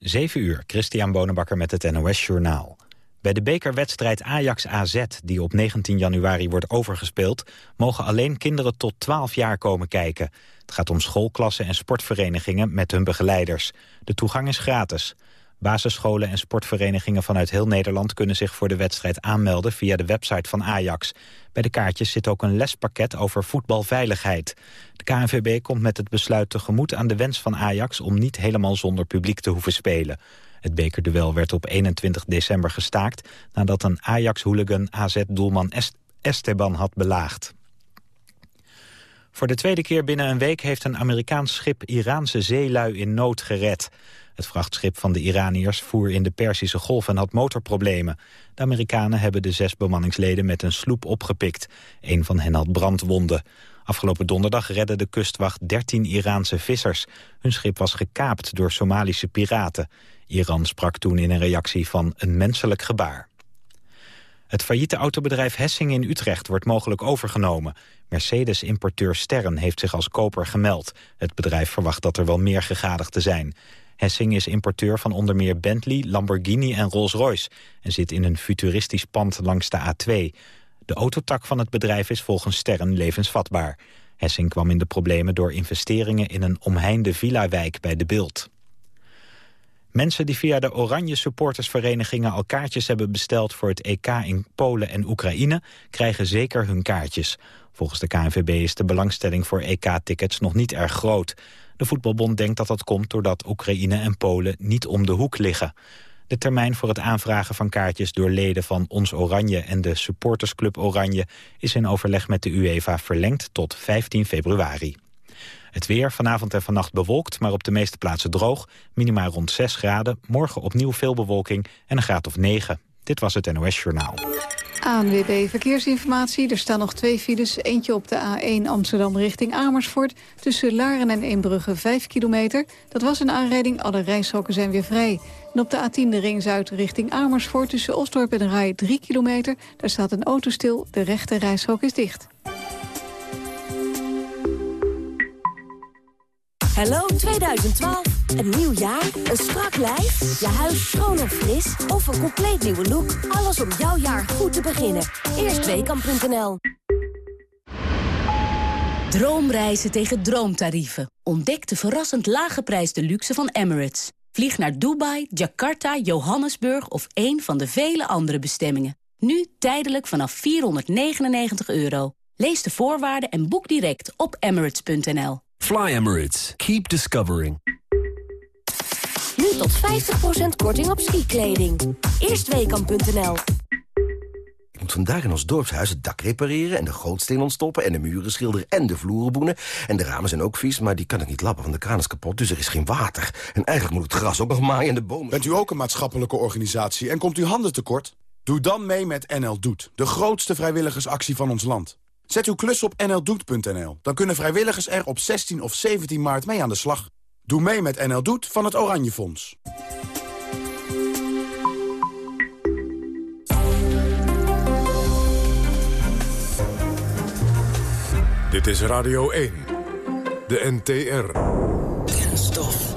7 uur, Christian Bonenbakker met het NOS Journaal. Bij de bekerwedstrijd Ajax-AZ, die op 19 januari wordt overgespeeld... mogen alleen kinderen tot 12 jaar komen kijken. Het gaat om schoolklassen en sportverenigingen met hun begeleiders. De toegang is gratis. Basisscholen en sportverenigingen vanuit heel Nederland... kunnen zich voor de wedstrijd aanmelden via de website van Ajax. Bij de kaartjes zit ook een lespakket over voetbalveiligheid. De KNVB komt met het besluit tegemoet aan de wens van Ajax... om niet helemaal zonder publiek te hoeven spelen. Het bekerduel werd op 21 december gestaakt... nadat een Ajax-hooligan AZ-doelman Esteban had belaagd. Voor de tweede keer binnen een week heeft een Amerikaans schip Iraanse zeelui in nood gered. Het vrachtschip van de Iraniërs voer in de Perzische Golf en had motorproblemen. De Amerikanen hebben de zes bemanningsleden met een sloep opgepikt. Een van hen had brandwonden. Afgelopen donderdag redde de kustwacht 13 Iraanse vissers. Hun schip was gekaapt door Somalische piraten. Iran sprak toen in een reactie van een menselijk gebaar. Het failliete autobedrijf Hessing in Utrecht wordt mogelijk overgenomen. Mercedes-importeur Sterren heeft zich als koper gemeld. Het bedrijf verwacht dat er wel meer gegadigden zijn. Hessing is importeur van onder meer Bentley, Lamborghini en Rolls-Royce... en zit in een futuristisch pand langs de A2. De autotak van het bedrijf is volgens Sterren levensvatbaar. Hessing kwam in de problemen door investeringen in een omheinde villa-wijk bij de Beeld. Mensen die via de Oranje supportersverenigingen al kaartjes hebben besteld voor het EK in Polen en Oekraïne, krijgen zeker hun kaartjes. Volgens de KNVB is de belangstelling voor EK-tickets nog niet erg groot. De voetbalbond denkt dat dat komt doordat Oekraïne en Polen niet om de hoek liggen. De termijn voor het aanvragen van kaartjes door leden van Ons Oranje en de supportersclub Oranje is in overleg met de UEFA verlengd tot 15 februari. Het weer vanavond en vannacht bewolkt, maar op de meeste plaatsen droog. Minimaal rond 6 graden. Morgen opnieuw veel bewolking en een graad of 9. Dit was het NOS Journaal. ANWB Verkeersinformatie. Er staan nog twee files. Eentje op de A1 Amsterdam richting Amersfoort. Tussen Laren en Eembrugge 5 kilometer. Dat was een aanrijding. Alle reishokken zijn weer vrij. En op de A10 de ring Zuid richting Amersfoort... tussen Osdorp en Rai 3 kilometer. Daar staat een auto stil. De rechte reishok is dicht. Hallo 2012. Een nieuw jaar, een strak lijf, je huis schoon en fris of een compleet nieuwe look. Alles om jouw jaar goed te beginnen. Eerstweekam.nl Droomreizen tegen droomtarieven. Ontdek de verrassend laaggeprijsde luxe van Emirates. Vlieg naar Dubai, Jakarta, Johannesburg of een van de vele andere bestemmingen. Nu tijdelijk vanaf 499 euro. Lees de voorwaarden en boek direct op emirates.nl. Fly Emirates. Keep discovering. Nu tot 50% korting op skikleding. Eerstweekam.nl Ik moet vandaag in ons dorpshuis het dak repareren... en de gootsteen ontstoppen en de muren schilderen en de vloeren boenen. En de ramen zijn ook vies, maar die kan ik niet lappen, want de kraan is kapot. Dus er is geen water. En eigenlijk moet het gras ook nog maaien en de bomen... Bent u ook een maatschappelijke organisatie en komt u handen tekort? Doe dan mee met NL Doet, de grootste vrijwilligersactie van ons land. Zet uw klus op nldoet.nl. Dan kunnen vrijwilligers er op 16 of 17 maart mee aan de slag. Doe mee met NL Doet van het Oranje Fonds. Dit is Radio 1. De NTR. Kenstof.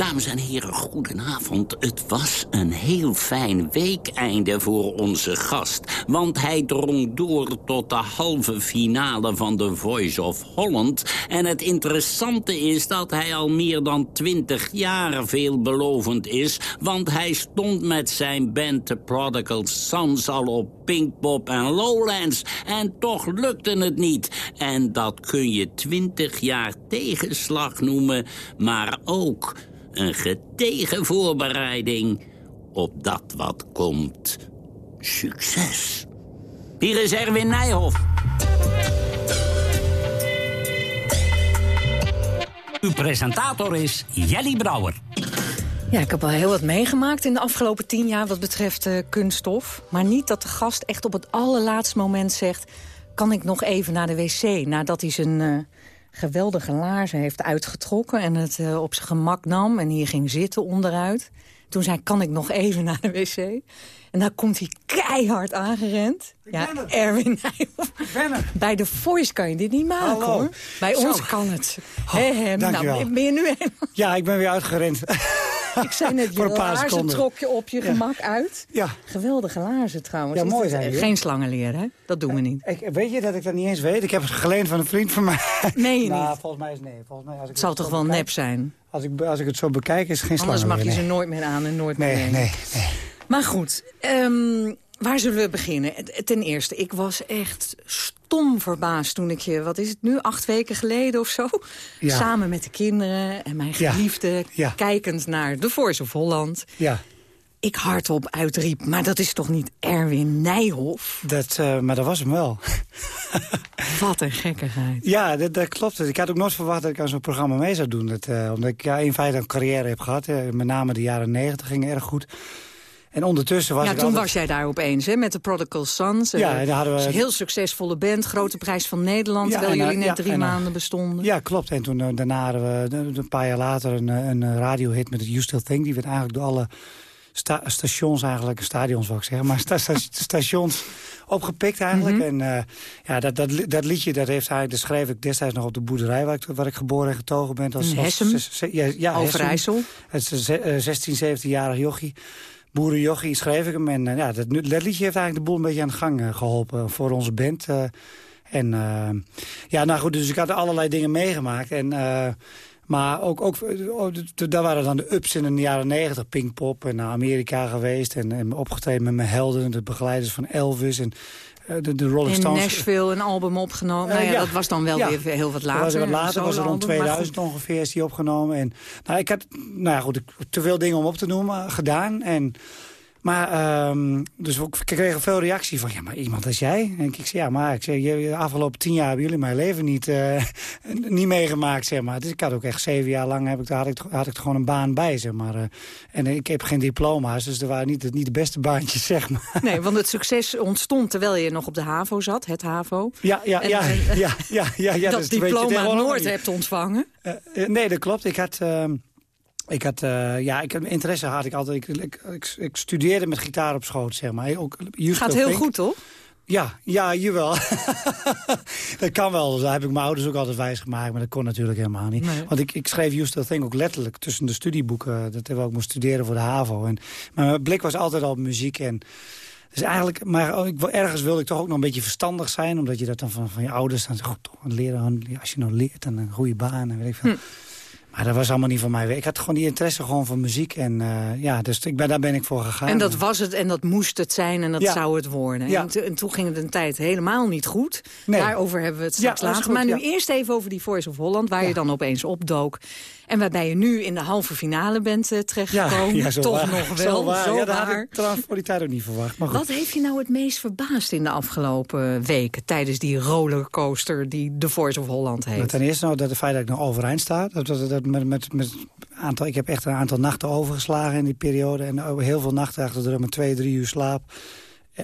Dames en heren, goedenavond. Het was een heel fijn weekeinde voor onze gast. Want hij drong door tot de halve finale van The Voice of Holland. En het interessante is dat hij al meer dan twintig jaar veelbelovend is. Want hij stond met zijn band The Prodigal Sons al op Pinkpop en Lowlands. En toch lukte het niet. En dat kun je twintig jaar tegenslag noemen, maar ook een getegen voorbereiding op dat wat komt. Succes. Hier is Erwin Nijhoff. Uw presentator is Jelly Brouwer. Ja, ik heb al heel wat meegemaakt in de afgelopen tien jaar wat betreft uh, kunststof. Maar niet dat de gast echt op het allerlaatste moment zegt... kan ik nog even naar de wc nadat hij zijn... Uh, geweldige laarzen heeft uitgetrokken... en het uh, op zijn gemak nam en hier ging zitten onderuit. Toen zei kan ik nog even naar de wc? En dan komt hij keihard aangerend. Ik ja, Erwin er. Bij de Voice kan je dit niet maken, Hallo. hoor. Bij Zo. ons kan het. Oh, hem. dankjewel. Nou, ben je nu helemaal... Ja, ik ben weer uitgerend. Ik zei net, je laarzen trok je op je gemak uit. Ja. Geweldige laarzen trouwens. Ja, mooi zijn Geen slangen leren, hè? Dat doen we niet. Ik, weet je dat ik dat niet eens weet? Ik heb het geleend van een vriend van mij. Nee, nou, niet? volgens mij is nee. Volgens mij, als ik het zal toch wel nep zijn? Als ik, als ik het zo bekijk is het geen Anders slangen mag je nee. ze nooit meer aan en nooit nee, meer Nee, nee, nee. Maar goed, um, waar zullen we beginnen? Ten eerste, ik was echt stom verbaasd toen ik je, wat is het nu, acht weken geleden of zo... Ja. samen met de kinderen en mijn geliefde, Ja. kijkend naar The Voice of Holland... Ja. ik hardop uitriep, maar dat is toch niet Erwin Nijhoff? Dat, uh, maar dat was hem wel. Wat een gekkigheid. Ja, dat, dat klopt. Ik had ook nooit verwacht dat ik aan zo'n programma mee zou doen. Dat, uh, omdat ik ja, in feite een carrière heb gehad. Uh, met name de jaren negentig ging erg goed. En ondertussen was ja, ik toen altijd... was jij daar opeens, hè, met de Prodigal Sons. Ja, daar hadden we... Een heel succesvolle band, Grote Prijs van Nederland... Ja, terwijl jullie net ja, drie en, maanden bestonden. Ja, klopt. En toen daarna hadden we een paar jaar later een, een radiohit met het You Still Think. Die werd eigenlijk door alle sta stations eigenlijk, stadions wou ik zeggen... maar sta sta stations opgepikt eigenlijk. Mhm. Mm -hmm. En uh, ja, dat, dat, dat liedje, dat, heeft hij, dat schreef ik destijds nog op de boerderij... waar ik, waar ik geboren en getogen ben. Als, als, ja, ja, Overijssel. Het is een 16, 17-jarig jochie boerenjochie schreef ik hem. En uh, ja, dat, liedje heeft eigenlijk de boel een beetje aan de gang uh, geholpen voor onze band. En ja, nou goed, dus ik had allerlei dingen meegemaakt. En, maar ook, ook daar waren dan de ups in de jaren negentig. Pinkpop en naar Amerika geweest. En, en opgetreden met mijn helden, de begeleiders van Elvis. En, de, de Rolling in Stones. Nashville een album opgenomen. nou ja, ja, dat was dan wel ja. weer heel wat later. Dat was wat later, was er rond 2000 ongeveer is die opgenomen. En, nou, ik had nou ja, goed, te veel dingen om op te noemen gedaan. En, maar, um, dus we kregen veel reactie van, ja, maar iemand als jij? En ik zei, ja, maar ik zei, de afgelopen tien jaar hebben jullie mijn leven niet, uh, niet meegemaakt, zeg maar. Dus ik had ook echt zeven jaar lang, heb ik, had, ik, had ik er gewoon een baan bij, zeg maar. Uh, en ik heb geen diploma's, dus er waren niet, niet de beste baantjes, zeg maar. Nee, want het succes ontstond terwijl je nog op de HAVO zat, het HAVO. Ja, ja, en, ja, uh, ja, ja, ja, ja. Dat, dat diploma nooit hebt ontvangen. Uh, nee, dat klopt. Ik had... Ik had, uh, ja, ik, interesse had ik altijd. Ik, ik, ik, ik, studeerde met gitaar op schoot, zeg maar. Ook, Gaat heel goed, toch? Ja, ja, jawel. dat kan wel. Dat heb ik mijn ouders ook altijd wijs gemaakt. Maar dat kon natuurlijk helemaal niet. Nee. Want ik, ik schreef You Still Think ook letterlijk tussen de studieboeken. Dat we ook moest studeren voor de HAVO. En, maar mijn blik was altijd al op muziek. En, dus eigenlijk, maar ik, ergens wilde ik toch ook nog een beetje verstandig zijn. Omdat je dat dan van, van je ouders dan zegt, toch leren. Als je nou leert, dan een goede baan. En weet ik veel. Hm. Maar dat was allemaal niet van mij. Ik had gewoon die interesse gewoon voor muziek. En uh, ja, dus ik ben, daar ben ik voor gegaan. En dat was het en dat moest het zijn en dat ja. zou het worden. Ja. En, to, en, toen ging het een tijd helemaal niet goed. Nee. Daarover hebben we het straks later. Goed, maar nu eerst even over die Voice of Holland, waar je dan opeens opdook. En waarbij je nu in de halve finale bent uh, terechtgekomen. Ja, Toch waar. nog wel, zo waar. Zo ja, dat waar. had ik trouwens voor die tijd ook niet verwacht. Maar goed. Wat heeft je nou het meest verbaasd in de afgelopen weken... tijdens die rollercoaster die The Voice of Holland heet? Nou, ten eerste nou, dat het feit dat ik nog overeind sta. Dat, dat, dat met, met, met aantal, ik heb echt een aantal nachten overgeslagen in die periode. En heel veel nachten achter de rug met twee, drie uur slaap.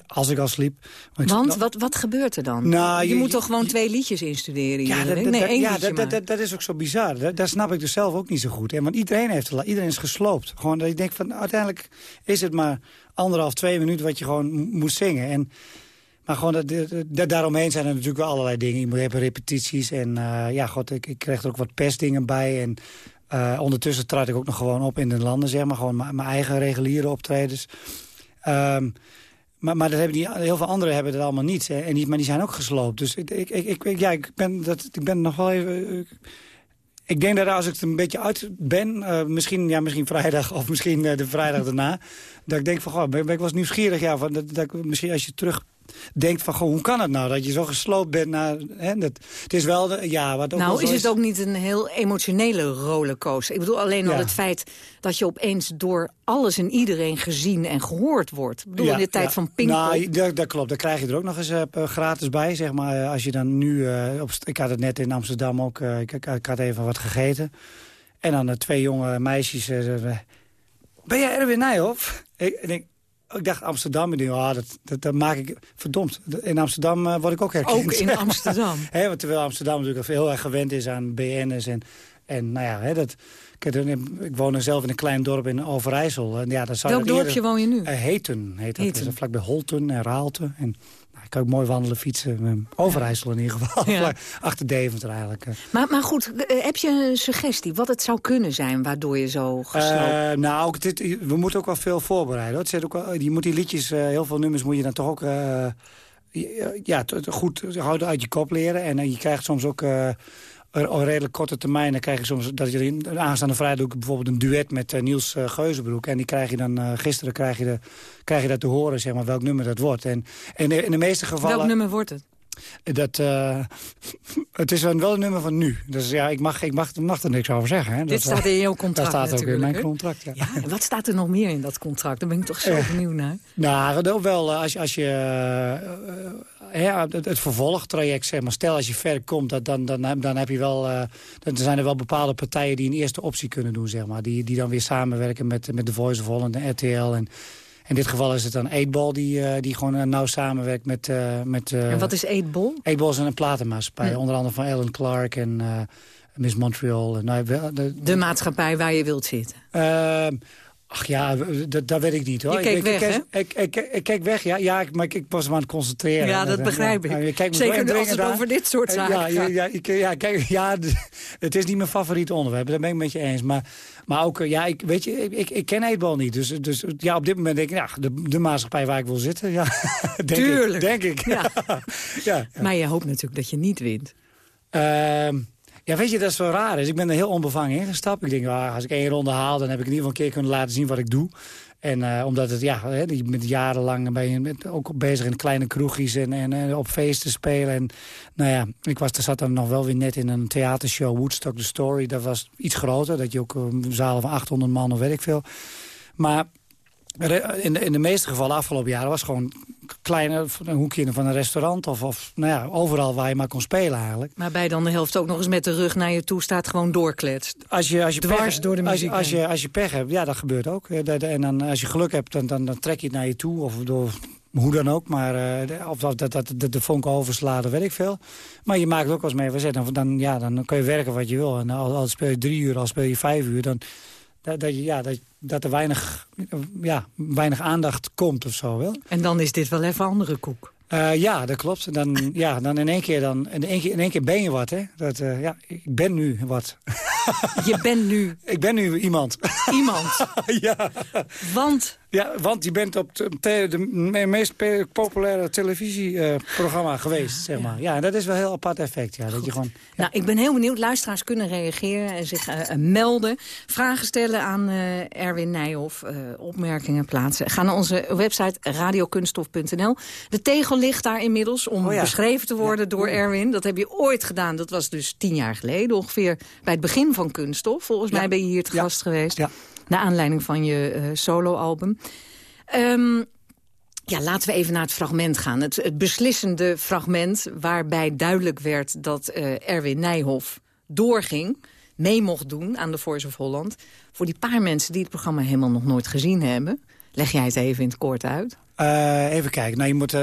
Als ik al sliep. Want, Want wat, wat gebeurt er dan? Nou, je, je, moet toch gewoon twee liedjes instuderen? Ja, dat, nee, één ja dat, dat, dat, is ook zo bizar. Dat, dat, snap ik dus zelf ook niet zo goed. Hè? Want iedereen, heeft, iedereen is gesloopt. Gewoon dat je denkt van uiteindelijk is het maar anderhalf, twee minuten wat je gewoon moet zingen. En, maar gewoon daaromheen zijn er natuurlijk wel allerlei dingen. Je moet hebben repetities. En uh, ja, god, ik, ik kreeg er ook wat pestdingen bij. En uh, ondertussen trad ik ook nog gewoon op in de landen, zeg maar. Gewoon mijn eigen reguliere optredens. Um, maar, maar dat hebben die, heel veel anderen hebben dat allemaal niet. Hè. En die, maar die zijn ook gesloopt. Dus ik, ik, ik, ja, ik, ben, dat, ik ben nog wel even... Ik, ik denk dat als ik er een beetje uit ben, misschien, ja, misschien vrijdag of misschien de vrijdag daarna... dat ik denk van, goh, ben, ben ik was nieuwsgierig. Ja, van, dat, dat, misschien als je terug denkt van, goh, hoe kan het nou dat je zo gesloopt bent? Naar, hè, dat, het is wel, de, ja, wat ook Nou, is het ook niet een heel emotionele rollercoaster? Ik bedoel alleen al Ja. het feit dat je opeens door alles en iedereen gezien en gehoord wordt. Ik bedoel, in de tijd ja. van Pinkpop. Nou, dat, dat klopt. Daar krijg je er ook nog eens uh, gratis bij, zeg maar. Uh, Als je dan nu... Uh, op, ik had het net in Amsterdam ook. uh, Ik, ik, had even wat gegeten. En dan twee jonge meisjes. Ben jij Erwin Nijhoff? Ik, ik denk, ik dacht Amsterdam. Ik denk, oh, dat, dat, dat maak ik... Verdomd. In Amsterdam uh, word ik ook herkend. Ook in Amsterdam. He, want terwijl Amsterdam natuurlijk heel erg gewend is aan BN'ers en... En nou ja, hè, dat Ik, woon zelf in een klein dorp in Overijssel. En ja, dat zou Welk dorpje woon je nu? Heten heet dat. Heten. Dus vlakbij Holten en Raalte. En ik kan ook mooi wandelen, fietsen. Overijssel in ieder geval. Ja. Achter Deventer eigenlijk. Maar, maar goed, heb je een suggestie wat het zou kunnen zijn... waardoor je zo gesloopt... Uh, nou, dit, we moeten ook wel veel voorbereiden. Het zit ook wel, je moet die liedjes, uh, heel veel nummers moet je dan toch ook... Uh, ja, goed houden uit je kop leren. En je krijgt soms ook op redelijk korte termijn... dan krijg je soms dat je in aanstaande vrijdag bijvoorbeeld een duet met uh, Niels uh, Geuzenbroek. En die krijg je dan, gisteren krijg je, de, krijg je dat te horen, zeg maar, welk nummer dat wordt. En, en in de meeste gevallen... Welk nummer wordt het? Dat, uh, het is wel een nummer van nu. Dus ja, ik mag, ik mag, mag er niks over zeggen. Hè. Dit dat, staat in jouw contract Dat staat ook in mijn contract, ja. ja. En wat staat er nog meer in dat contract? Daar ben ik toch zo benieuwd naar. Nou, wel als, je, als je uh, ja, het, het, vervolgtraject, zeg maar. Stel als je ver komt, dat, dan, dan, dan heb je wel... Uh, dan zijn er wel bepaalde partijen die een eerste optie kunnen doen, zeg maar. Die, die dan weer samenwerken met, met The Voice of Holland en RTL en... In dit geval is het dan Eetbal die, uh, die gewoon uh, nauw samenwerkt met... Uh, met en wat is Eetbal? Eetbal is een platenmaatschappij. Hm. Onder andere van Alan Clark en Miss Montreal. Nou, de, de, de, maatschappij waar je wilt zitten? Ach ja, dat weet ik niet hoor. Je keek ik, weg, ik? Ik, ik, ik, keek weg, ja. ja maar ik, ik was me aan het concentreren. Ja, dat begrijp ja, ik. Ja, Zeker als het over dit soort zaken ja, ja, ja, ik, ja, kijk, ja, het is niet mijn favoriete onderwerp. Daar ben ik met je eens. Maar, maar ook, ja, ik, weet je, ik, ik, ik ken Eetbal niet. Dus, dus ja, op dit moment denk ik, ja, de, de maatschappij waar ik wil zitten. Ja, denk Tuurlijk. Ik, denk ik. Ja. ja, Maar je hoopt natuurlijk dat je niet wint. Uh, ja, weet je, dat is wel raar. Dus ik ben er heel onbevangen ingestapt. Ik denk, als ik één ronde haal, dan heb ik in ieder geval een keer kunnen laten zien wat ik doe. En uh, omdat het, ja, hè, met jarenlang ben je met, ook bezig in kleine kroegjes en, en, op feesten spelen. En nou ja, ik was, zat dan nog wel weer net in een theatershow, Woodstock The Story. Dat was iets groter, dat je ook een zaal van 800 man of weet ik veel. Maar in de, in de meeste gevallen afgelopen jaren was gewoon kleine een hoekje van een restaurant of, of nou ja, overal waar je maar kon spelen eigenlijk. Maar bij dan de helft ook nog eens met de rug naar je toe staat gewoon doorkletst. Als je, als je Dwars pech, door de muziek als, als, je, als je pech hebt, ja dat gebeurt ook. En dan als je geluk hebt, dan, dan, dan trek je het naar je toe of door hoe dan ook, maar uh, of dat, dat, dat, dat de vonk overslaat, weet ik veel. Maar je maakt ook als mee verzet. Dan, dan, ja, dan kun je werken wat je wil. En al, al speel je drie uur, al speel je vijf uur, dan, dat, dat, ja, dat, dat er weinig, ja, weinig aandacht komt of zo. Wel. En dan is dit wel even andere koek. Uh, ja, dat klopt. Dan, ja, dan in één keer, dan, in één keer, in één keer ben je wat. Hè? Dat, uh, ja, ik ben nu wat. Je bent nu... Ik ben nu iemand. Iemand? ja. Want? Ja, want je bent op de, de meest populaire televisieprogramma uh, geweest, zeg maar. Ja, en dat is wel een heel apart effect. Ja, dat je gewoon, ja. Nou, ik ben heel benieuwd. Luisteraars kunnen reageren en zich melden. Vragen stellen aan Erwin Nijhoff. opmerkingen plaatsen. Ga naar onze website radiokunstof.nl. De tegel ligt daar inmiddels om oh ja. beschreven te worden ja. door Erwin. Dat heb je ooit gedaan. Dat was dus tien jaar geleden ongeveer bij het begin van Kunststof. Volgens mij ben je hier te gast geweest. Ja. Naar aanleiding van je uh, soloalbum. Um, ja, laten we even naar het fragment gaan. Het, beslissende fragment waarbij duidelijk werd dat uh, Erwin Nijhoff doorging mee mocht doen aan de Voice of Holland. Voor die paar mensen die het programma helemaal nog nooit gezien hebben... leg jij het even in het kort uit. Uh, even kijken. Nou, je moet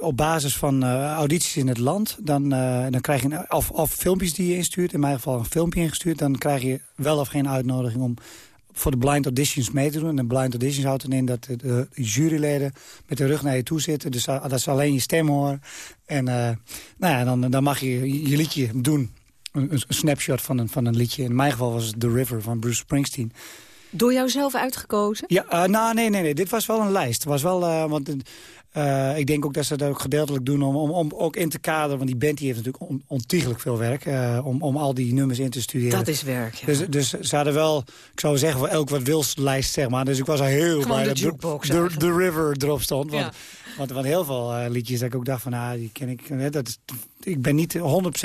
op basis van audities in het land... dan, dan krijg je of, of filmpjes die je instuurt. In mijn geval een filmpje ingestuurd. Dan krijg je wel of geen uitnodiging om voor de blind auditions mee te doen. En de blind auditions houdt erin dat de, de juryleden met de rug naar je toe zitten. Dus dat ze alleen je stem horen. En nou ja, dan, dan mag je je liedje doen. Een, een snapshot van een, van een liedje. In mijn geval was het The River van Bruce Springsteen. Door jou zelf uitgekozen? Ja, uh, nou, nee, nee, nee. Dit was wel een lijst. Was wel, uh, want uh, ik denk ook dat ze dat ook gedeeltelijk doen om, om, om ook in te kaderen. Want die band die heeft natuurlijk on, ontiegelijk veel werk. om, om al die nummers in te studeren. Dat is werk, ja. dus, dus ze hadden wel, ik zou zeggen, voor elk wat wils lijst, zeg maar. Dus ik was al heel blij dat the, the, River erop stond. Want, ja. want, want heel veel liedjes dat ik ook dacht van, ah, die ken ik. Dat is, ik ben niet 100%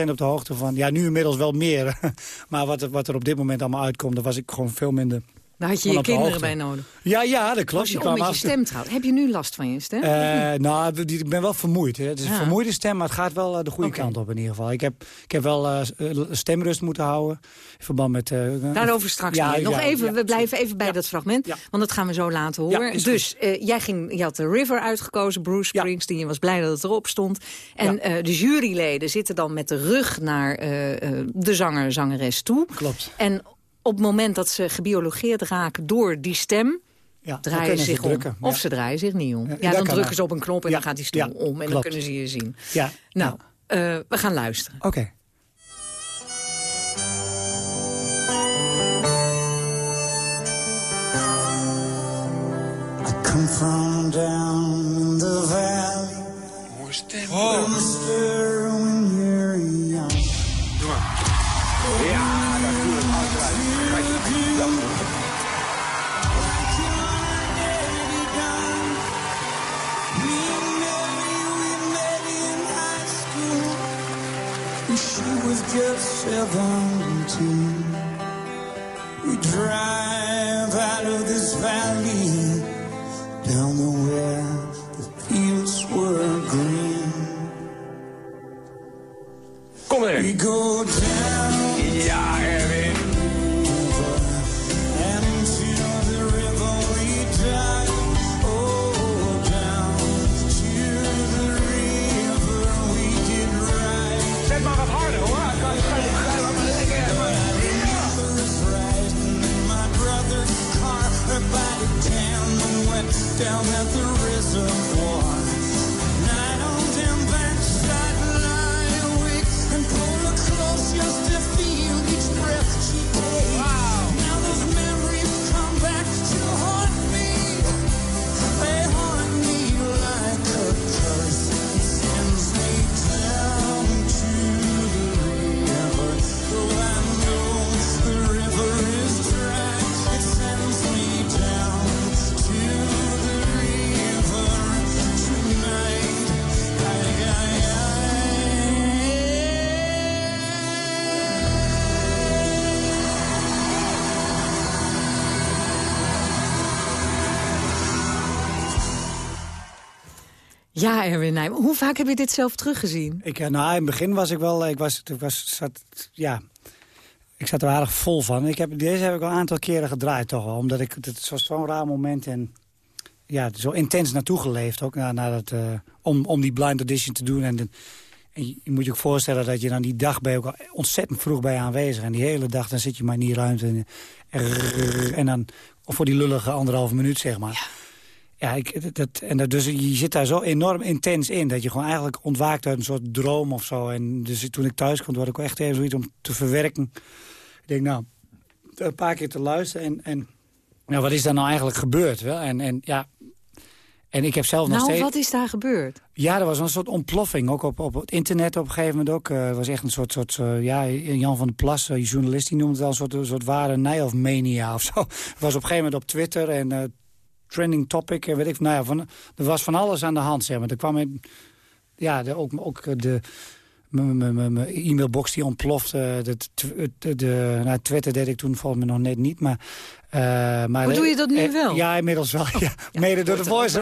op de hoogte van, ja, nu inmiddels wel meer. maar wat, wat er op dit moment allemaal uitkomt, daar was ik gewoon veel minder... Daar had je je kinderen bij nodig. Ja, ja, dat klopt. Was je om met je stem trouwens. Heb je nu last van je stem? Uh, nou, ik ben wel vermoeid. Hè. Het is een vermoeide stem, maar het gaat wel uh, de goede kant op in ieder geval. Ik heb, ik heb wel uh, stemrust moeten houden. In verband met... uh, Daarover straks ja, meer. Nog ja, even, we blijven even bij dat fragment. Want dat gaan we zo laten horen. Dus eh, jij ging, je had de River uitgekozen, Bruce. Springsteen. Je was blij dat het erop stond. En eh, de juryleden zitten dan met de rug naar eh, eh, de zanger, zangeres toe. Klopt. En op het moment dat ze gebiologeerd raken door die stem... Ja, draaien ze zich om. drukken, Of ja. ze draaien zich niet om. Ja, dan drukken ze op een knop en Ja, dan gaat die stoel ja, om. En dan kunnen ze je zien. Ja, Nou, eh, we gaan luisteren. oké. I come from down in the valley. Seventeen. Ja, Erwin Nijman. Hoe vaak heb je dit zelf teruggezien? Ik, eh, nou, in het begin was ik wel... Ik was, ik was, zat, ja, ik zat er aardig vol van. Ik heb, deze heb ik al een aantal keren gedraaid toch wel. Omdat ik, het was zo'n raar moment en ja, zo intens naartoe geleefd ook. Na, na dat, eh, om, om die blind audition te doen. En, de- en je, moet je ook voorstellen dat je dan die dag ben je ook al ontzettend vroeg bij aanwezig. En die hele dag dan zit je maar in die ruimte. En, en dan of voor die lullige anderhalve minuut zeg maar. Ja, ik, dat, en dat, dus je zit daar zo enorm intens in... dat je gewoon eigenlijk ontwaakt uit een soort droom of zo. En dus toen ik thuis kwam, had ik echt even zoiets om te verwerken. Ik denk, nou, een paar keer te luisteren. En, en nou, wat is daar nou eigenlijk gebeurd? Wel? En, en, ja, en ik heb zelf nog Nou, steeds... wat is daar gebeurd? Ja, er was een soort ontploffing, ook op, op het internet op een gegeven moment ook. Er was echt een soort, soort eh, ja, Jan van der Plas, die journalist, die noemde het wel een soort, een soort ware Nijhoff-mania of zo. Het was op een gegeven moment op Twitter en trending topic, en weet ik, nou ja, van, er was van alles aan de hand, zeg maar. Er kwam in, ja, de, ook, ook de, mijn- e-mailbox die ontplofte. De, de, de, nou, Twitter deed ik toen volgens mij nog net niet, maar... eh, maar Maar doe je dat nu eh, wel? Ja, inmiddels wel. Ja, mede door de voice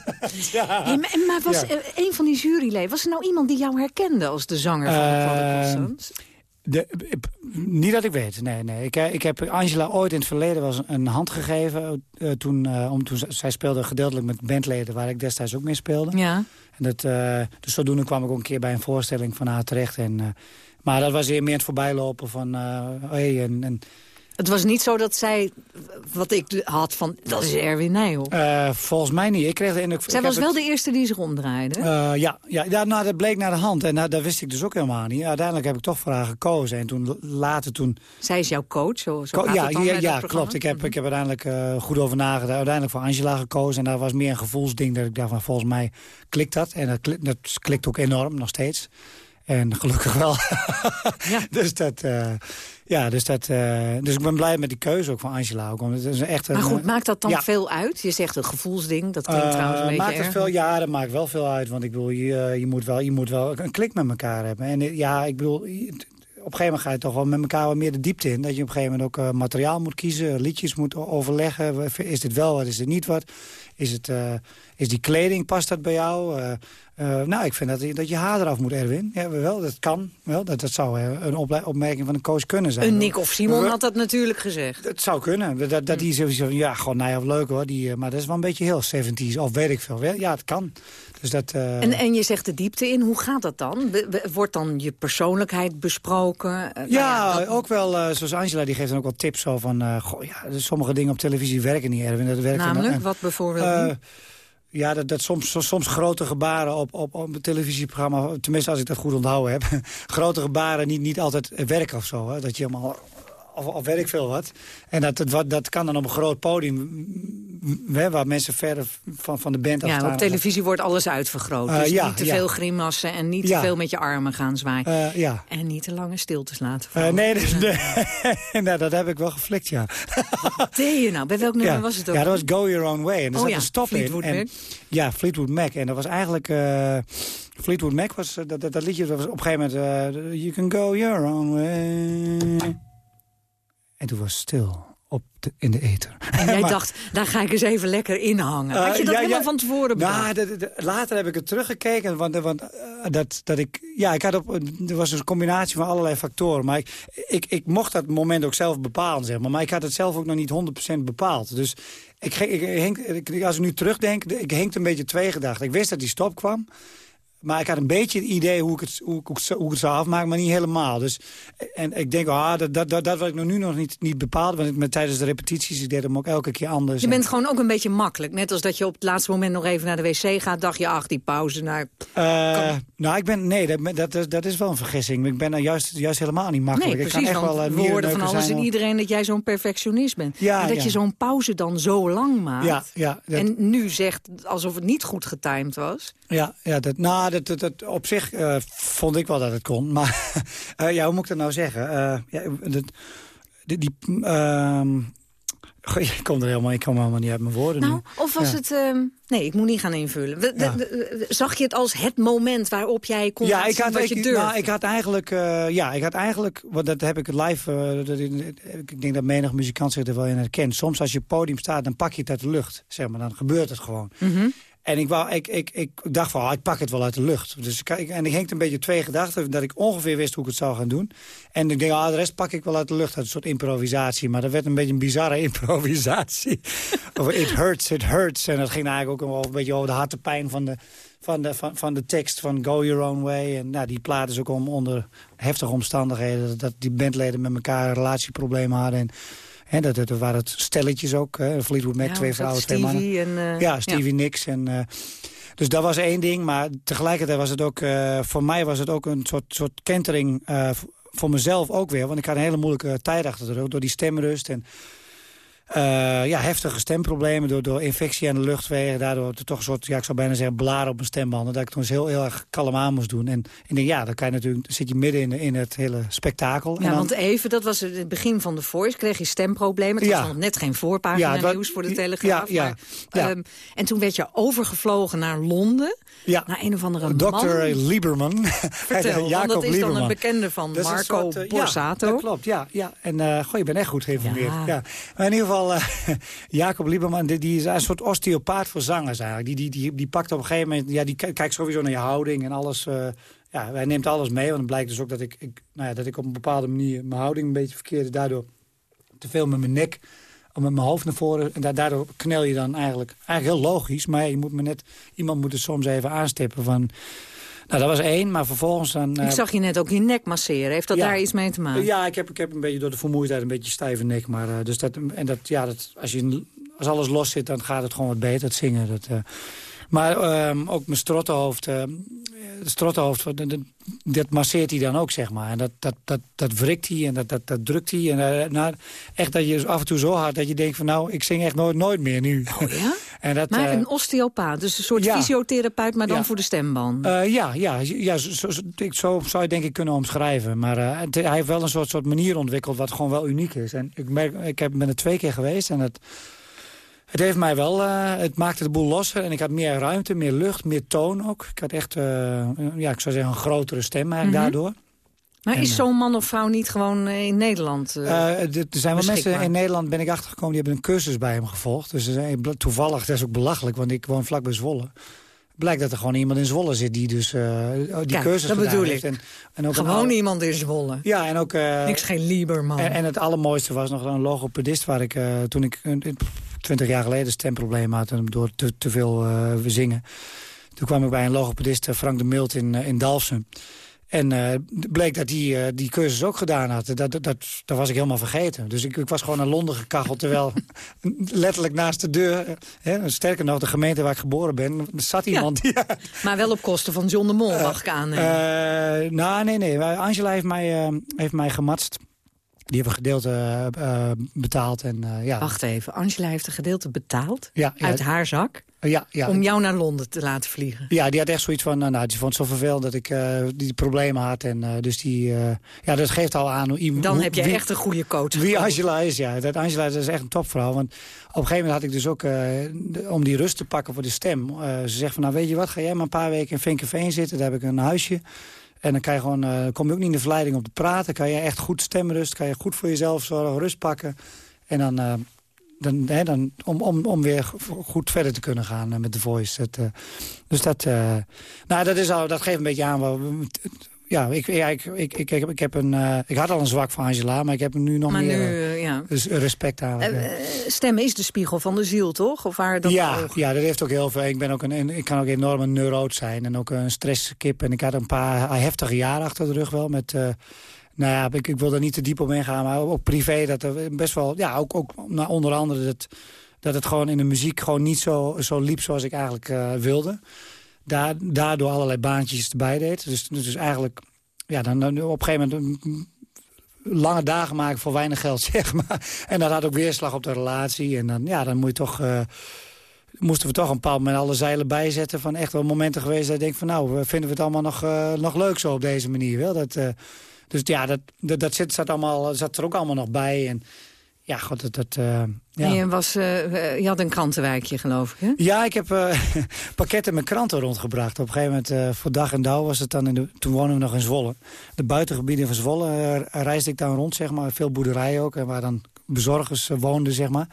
ja. Hey, maar, maar was Ja. eh, een van die juryleden... was er nou iemand die jou herkende als de zanger van de Croissants? De, niet dat ik weet, nee. nee. Ik, ik heb Angela ooit in het verleden eens een hand gegeven. eh, toen, eh, om, toen zij speelde gedeeltelijk met bandleden waar ik destijds ook mee speelde. Ja. En dat, eh, dus zodoende kwam ik ook een keer bij een voorstelling van haar terecht. En, eh, maar dat was weer meer het voorbijlopen van... eh hey, en, en, Het was niet zo dat zij, wat ik had van, dat is Erwin Nijhoff. eh, volgens mij niet. Ik kreeg de indruk... Zij was wel het- de eerste die zich omdraaide. Eh, ja, ja, ja nou, dat bleek naar de hand. En nou, dat wist ik dus ook helemaal niet. Uiteindelijk heb ik toch voor haar gekozen. En toen later toen... Zij is jouw coach, zo, zo ja, ja, klopt. Ik heb, ik heb uiteindelijk eh, goed over nagedacht. Uiteindelijk voor Angela gekozen. En dat was meer een gevoelsding. Dat ik dacht van volgens mij klikt dat. En dat, kli- dat klikt ook enorm nog steeds. En gelukkig wel. dus dat... eh, ja, dus, dat, eh, dus ik ben blij met die keuze ook van Angela. Ook, want het is echt een, Maar goed, eh, maakt dat dan ja. veel uit? Je zegt een gevoelsding, dat klinkt trouwens een beetje maakt erg. veel, ja, dat maakt wel veel uit. Want ik bedoel, je, je, moet, wel, je moet wel een klik met elkaar hebben. En ja, ik bedoel, op een gegeven moment ga je toch wel met elkaar wat meer de diepte in. Dat je op een gegeven moment ook materiaal moet kiezen, liedjes moet overleggen. Is dit wel wat, is dit niet wat? Is, het, is die kleding, past dat bij jou? Eh, Eh, nou, ik vind dat, je- dat je haar eraf moet, Erwin. Ja, wel, dat kan. Wel, dat, dat zou eh, een opmerking van een coach kunnen zijn. Een Nick of Simon had dat natuurlijk gezegd. Het zou kunnen. Dat, dat die sowieso van, ja, gewoon, nou ja, leuk hoor. Die, maar dat is wel een beetje heel 70s, of weet ik veel. Ja, het kan. Dus dat... En, en je zegt de diepte in, hoe gaat dat dan? Wordt dan je persoonlijkheid besproken? Nou Ja, dat- ook wel, zoals Angela, die geeft dan ook wel tips zo van... goh, ja, sommige dingen op televisie werken niet, Erwin. Dat werkt Namelijk, wat bijvoorbeeld? Ja, dat, dat soms, so- soms grote gebaren op, op, op een televisieprogramma... tenminste als ik dat goed onthouden heb... grote gebaren niet, niet altijd werken of zo. Hè, dat je helemaal... Of, of weet ik veel wat. En dat, dat, dat kan dan op een groot podium... hè, waar mensen verder van, van de band ja, afstaan. op televisie wordt alles uitvergroot. Eh, dus ja, niet te ja. veel grimassen en niet Ja. te veel met je armen gaan zwaaien. Eh, ja. En niet te lange stiltes laten Eh, vallen. nee, dus, nee, nou, dat heb ik wel geflikt, ja. Wat deed je nou? Bij welk nummer ja. was het ook? Ja, dat was Go Your Own Way. En er Oh zat ja, een stop Fleetwood in. En, Mac. Ja, Fleetwood Mac. En dat was eigenlijk... Fleetwood Mac was... Dat, dat, dat liedje dat was op een gegeven moment... you can go your own way. En toen was het stil op de, in de ether. En jij Maar- dacht, daar ga ik eens even lekker in hangen. Had je Eh, dat ja, helemaal ja. van tevoren bedacht? Nou, dat- dat- later heb ik het teruggekeken. Want, want eh, dat, dat ik, ja, ik had op, er was dus een combinatie van allerlei factoren. Maar ik, ik, ik mocht dat moment ook zelf bepalen, zeg maar. Maar ik had het zelf ook nog niet 100% bepaald. Dus ik, ging- ik, ik, als ik nu terugdenk, ik henk een beetje twee gedachten. Ik wist dat die stop kwam. Maar ik had een beetje het idee hoe ik het, hoe, ik- hoe ik het- zou afmaken, maar niet helemaal. Dus, en ik denk, ah, dat, dat, dat, dat wat ik nog nu nog niet, niet bepaald. Want ik, met, tijdens de repetities, ik deed hem ook elke keer anders. Je bent gewoon ook een beetje makkelijk. Net als dat je op het laatste moment nog even naar de wc gaat... dacht je, ach, die pauze, nou... Eh, nou, ik ben, nee, dat, dat, is, dat is wel een vergissing. Ik ben nou juist, juist helemaal niet makkelijk. Nee, ik precies, kan echt want wel, we hoorden van alles en hoor. iedereen... dat jij zo'n perfectionist bent. Ja, maar dat ja. je zo'n pauze dan zo lang maakt... Ja, ja, dat- en nu zegt alsof het niet goed getimed was... Ja, ja dat, nou, dat, dat, dat- op zich eh, vond ik wel dat het kon. Maar eh, ja, hoe moet ik dat nou zeggen? Eh, ja, dat, die, die, ehm, ik kom er helemaal, ik kom helemaal niet uit mijn woorden Nou, nu. of was Ja. het... ehm, nee, ik moet niet gaan invullen. We- de- Ja. de- zag je het als het moment waarop jij kon laten zien wat ik, je nou, ik had eigenlijk, ja, ik had eigenlijk, want dat heb ik live, dat, ik denk dat menig muzikant zich er wel in herkent. Soms als je op podium staat, dan pak je het uit de lucht, zeg maar, dan gebeurt het gewoon. Mhm. En ik, wou, ik, ik, ik dacht van, ah, ik pak het wel uit de lucht. Dus en ik hing een beetje twee gedachten, dat ik ongeveer wist hoe ik het zou gaan doen. En ik denk, ah, de rest pak ik wel uit de lucht, uit een soort improvisatie. Maar dat werd een beetje een bizarre improvisatie. Over it hurts, it hurts. En dat ging eigenlijk ook een beetje over de harte pijn van de, van de, van, de tekst van Go Your Own Way. En nou, die plaat is ook om, onder heftige omstandigheden. Dat, dat die bandleden met elkaar relatieproblemen hadden. En, hè, dat, dat waren het stelletjes ook. Hè, Fleetwood Mac, Ja, twee vrouwen, twee mannen. Stevie en, eh, ja, Stevie Nicks. En, eh, dus dat was één ding. Maar tegelijkertijd was het ook... eh, voor mij was het ook een soort, soort kentering... voor mezelf ook weer. Want ik had een hele moeilijke tijd achter de rug. Door die stemrust en... eh, ja, heftige stemproblemen door, door infectie aan de luchtwegen. Daardoor toch een soort, ja, ik zou bijna zeggen, blaren op mijn stembanden. Dat ik toen eens heel, heel erg kalm aan moest doen. En ik denk, ja, dan kan je natuurlijk, zit je midden in, in het hele spektakel. Ja, en dan, want even, dat was het begin van de Voice, kreeg je stemproblemen. Het Ja. was nog net geen voorpagina Ja, nieuws voor de Telegraaf. ja, maar, ja. ehm, en toen werd je overgevlogen naar Londen. Ja. Naar een of andere Dr. man. Lieberman. Vertel, Jacob dat is dan een bekende van Marco soort, eh, Borsato. Dat klopt, ja. ja. En eh goh, je bent echt goed geïnformeerd. Ja. Ja. Maar in ieder geval, eh, Jacob Lieberman, die, is een soort osteopaat voor zangers eigenlijk. Die, die, die, die pakt op een gegeven moment, ja, die ki- kijkt sowieso naar je houding en alles. eh, ja, hij neemt alles mee, want het blijkt dus ook dat ik, ik, nou ja, dat ik op een bepaalde manier mijn houding een beetje verkeerde. Daardoor te veel met mijn nek, met mijn hoofd naar voren. En da- daardoor knel je dan eigenlijk, eigenlijk heel logisch. Maar je moet me net, iemand moet het soms even aanstippen van... Nou, dat was één, maar vervolgens dan... Ik eh, zag je net ook je nek masseren. Heeft dat Ja. daar iets mee te maken? ja, ik heb, ik heb een beetje door de vermoeidheid een beetje stijve nek. Maar, eh, dus dat, en dat, ja, dat, als, je, als alles los zit, dan gaat het gewoon wat beter, het zingen. Dat, eh. Maar ehm, ook mijn strottenhoofd, het strottenhoofd, dat, masseert hij dan ook, zeg maar. En dat, dat, dat, dat wrikt hij en dat, dat, dat drukt hij. En eh, nou, echt dat je af en toe zo hard dat je denkt van nou, ik zing echt nooit, nooit meer nu. Oh ja? en dat, Maar eh, een osteopaat, dus een soort ja. fysiotherapeut, maar dan Ja. voor de stemband. Eh, ja, ja, ja zo, zo, zo- zou je denk ik kunnen omschrijven. Maar het- hij heeft wel een soort, soort manier ontwikkeld wat gewoon wel uniek is. En ik, merk, ik heb, ben er twee keer geweest en het, het heeft mij wel... eh, het maakte de boel losser en ik had meer ruimte, meer lucht, meer toon ook. Ik had echt, eh, ja, ik zou zeggen, een grotere stem eigenlijk Mhm. daardoor. maar en, is eh, zo'n man of vrouw niet gewoon in Nederland? er zijn wel mensen in Nederland, ben ik achtergekomen, die hebben een cursus bij hem gevolgd. Dus toevallig, dat is ook belachelijk, want ik woon vlak bij Zwolle. blijkt dat er gewoon iemand in Zwolle zit die dus uh, die Kijk, cursus dat gedaan bedoel heeft. ik. En, en ook Gewoon iemand in Zwolle. Ja, en ook... Uh, Niks geen Lieberman. En, en, het allermooiste was nog een logopedist waar ik uh, toen ik twintig jaar geleden stemproblemen had door te, te veel zingen. Toen kwam ik bij een logopedist, Frank de Milt in, in Dalfsen. En uh, bleek dat hij uh, die cursus ook gedaan had. Dat, dat, dat, dat was ik helemaal vergeten. Dus ik, ik was gewoon naar Londen gekacheld... terwijl letterlijk naast de deur... Hè, sterker nog, de gemeente waar ik geboren ben... zat iemand... Ja, maar wel op kosten van John de Mol, mag ik aannemen. Uh, nou, nee, nee. Angela heeft mij, heeft mij gematst. Die hebben een gedeelte uh, betaald. En, uh, ja. Wacht even, Angela heeft een gedeelte betaald? Ja, ja. Uit haar zak? Ja, ja. Om jou naar Londen te laten vliegen? Ja, die had echt zoiets van... Nou, die vond het zo vervelend dat ik uh, die problemen had. En, dus die... ja, dat geeft al aan... Hoe, Dan hoe, heb je wie, echt een goede coach. Wie. Angela is, ja. Dat Angela dat is echt een topvrouw. Want op een gegeven moment had ik dus ook... De, om die rust te pakken voor de stem. ze zegt van, nou weet je wat, ga jij maar een paar weken in Vinkenveen zitten. Daar heb ik een huisje. En dan kan je gewoon, uh, kom je ook niet in de verleiding om te praten. Kan je echt goed stemrust, kan je goed voor jezelf zorgen, rust pakken. En dan, uh, dan, hè, dan om, om, om weer goed verder te kunnen gaan uh, met de voice. Dus dat, nou, dat, is al, dat geeft een beetje aan. Wat, ja, ik, ja, ik, ik, ik, ik, ik, heb een, uh, ik had al een zwak voor Angela, maar ik heb er nu nog maar meer nu, uh, ja. dus respect aan. Uh, stemmen is de spiegel van de ziel, toch? Of waar dat ja, ja, dat heeft ook heel veel. Ik, ben ook een, ik kan ook enorm een neuroot zijn en ook een stresskip. En ik had een paar heftige jaren achter de rug wel met... nou ja, ik, ik wil er niet te diep op ingaan, maar ook privé dat er best wel... Ja, ook, ook nou, onder andere dat, dat het gewoon in de muziek gewoon niet zo, zo liep zoals ik eigenlijk wilde daar, daardoor allerlei baantjes erbij deed. Dus, dus eigenlijk, ja, dan, dan op een gegeven moment lange dagen maken voor weinig geld, zeg maar. En dat had ook weerslag op de relatie. En dan, ja, dan moet je toch, uh, moesten we toch een bepaald moment alle zeilen bijzetten. Van echt wel momenten geweest dat ik denk van nou, vinden we het allemaal nog, uh, nog leuk zo op deze manier. Wel? Dat, uh, dus ja, dat, dat, dat zit, zat, allemaal, zat er ook allemaal nog bij. En ja, god, dat... dat uh, ja. Je, was, uh, je had een krantenwijkje, geloof ik, hè? Ja, ik heb uh, pakketten met kranten rondgebracht. Op een gegeven moment, voor dag en dauw was het dan... In de, toen woonden we nog in Zwolle. De buitengebieden van Zwolle reisde ik dan rond, zeg maar. Veel boerderijen ook, en waar dan bezorgers woonden, zeg maar.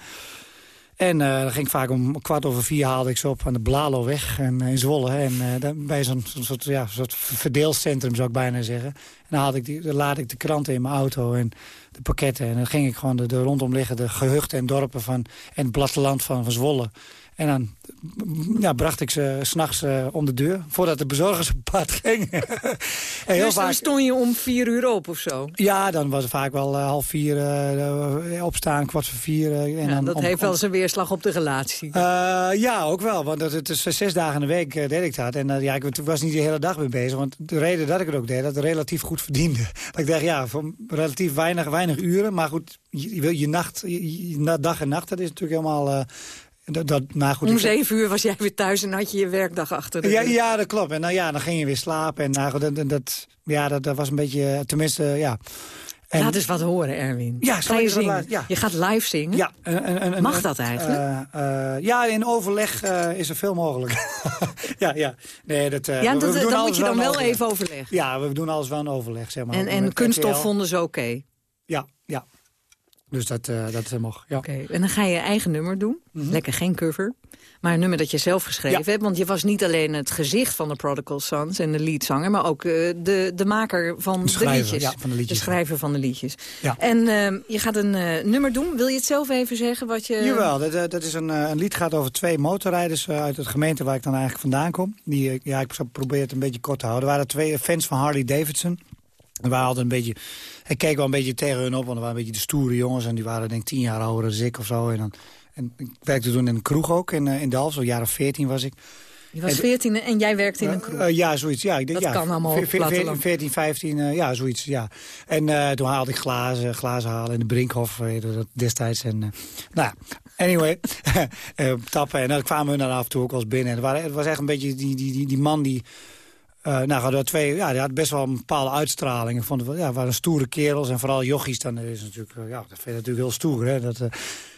En uh, dan ging ik vaak om kwart over vier haalde ik ze op aan de Blaloweg en, in Zwolle. En uh, dan, bij zo'n zo soort, ja, soort verdeelcentrum zou ik bijna zeggen. En dan, haalde ik die, dan ik de kranten in mijn auto en de pakketten. En dan ging ik gewoon de, de rondomliggende gehuchten en dorpen van, en het platteland van, van Zwolle. En dan ja, bracht ik ze s'nachts uh, om de deur, voordat de bezorgers op pad gingen. en heel dus vaak... dan stond je om vier uur op of zo? Ja, dan was het vaak wel uh, half vier uh, opstaan, kwart voor vier. en ja, dan dat om, heeft wel zijn weerslag op de relatie. ja, ook wel, want het, het is zes dagen in de week deed ik dat. En ja, ik was niet de hele dag mee bezig, want de reden dat ik het ook deed, dat ik relatief goed verdiende. Dat ik dacht, ja, voor relatief weinig, weinig uren, maar goed, je, je, je nacht, je, dag en nacht, dat is natuurlijk helemaal... Dat, dat, nou goed, Om zeven uur was jij weer thuis en had je je werkdag achter de ja, ja, dat klopt. En nou ja, dan ging je weer slapen. En nou, dat, dat, ja, dat, dat was een beetje, tenminste, ja. En, Laat eens wat horen, Erwin. Ja, Ga je zingen? Ja. Je gaat live zingen? Ja. En, en, Mag dat eigenlijk? Uh, uh, ja, in overleg uh, is er veel mogelijk. ja, ja. Nee, dat, ja, we, dat, we doen dan moet je dan wel overleg. even overleggen. Ja, we doen alles wel in overleg, zeg maar. En, en kunststof vonden ze oké? Okay. Ja. Dus dat, uh, dat mag. Ja. Oké, okay. en dan ga je je eigen nummer doen. Mm -hmm. Lekker geen cover. Maar een nummer dat je zelf geschreven ja. hebt. Want je was niet alleen het gezicht van de Prodigal Sons en de leadzanger... maar ook uh, de, de maker van de, liedjes. Ja, van de liedjes. De schrijver van de liedjes. Ja. En uh, je gaat een uh, nummer doen. Wil je het zelf even zeggen? Wat je... Jawel, dat, dat is een, een lied gaat over twee motorrijders... uit het gemeente waar ik dan eigenlijk vandaan kom. Die, ja, ik probeer het een beetje kort te houden. Er waren twee fans van Harley Davidson... We waren altijd een beetje... Ik keek wel een beetje tegen hun op, want er waren een beetje de stoere jongens... en die waren denk ik tien jaar ouder dan ik of zo. En, dan, en ik werkte toen in een kroeg ook, in, in Dalf, zo'n jaar of veertien was ik. Je was veertien en jij werkte in een kroeg? Uh, uh, ja, zoiets. Ja, ik denk, dat ja, kan allemaal op 14, 14, 15, uh, ja, zoiets, ja. En toen haalde ik glazen, glazen halen in de Brinkhof dat destijds. En, nou ja, anyway, tappen. En dan kwamen we dan af en toe ook wel eens binnen. En het, waren, het was echt een beetje die, die, die, die man die... Uh, nou, dat twee, ja, die had best wel een bepaalde uitstraling. Ik vond ja, waren stoere kerels en vooral jochies. Dan is natuurlijk, uh, ja, dat vind je natuurlijk heel stoer. Hè? Dat, uh,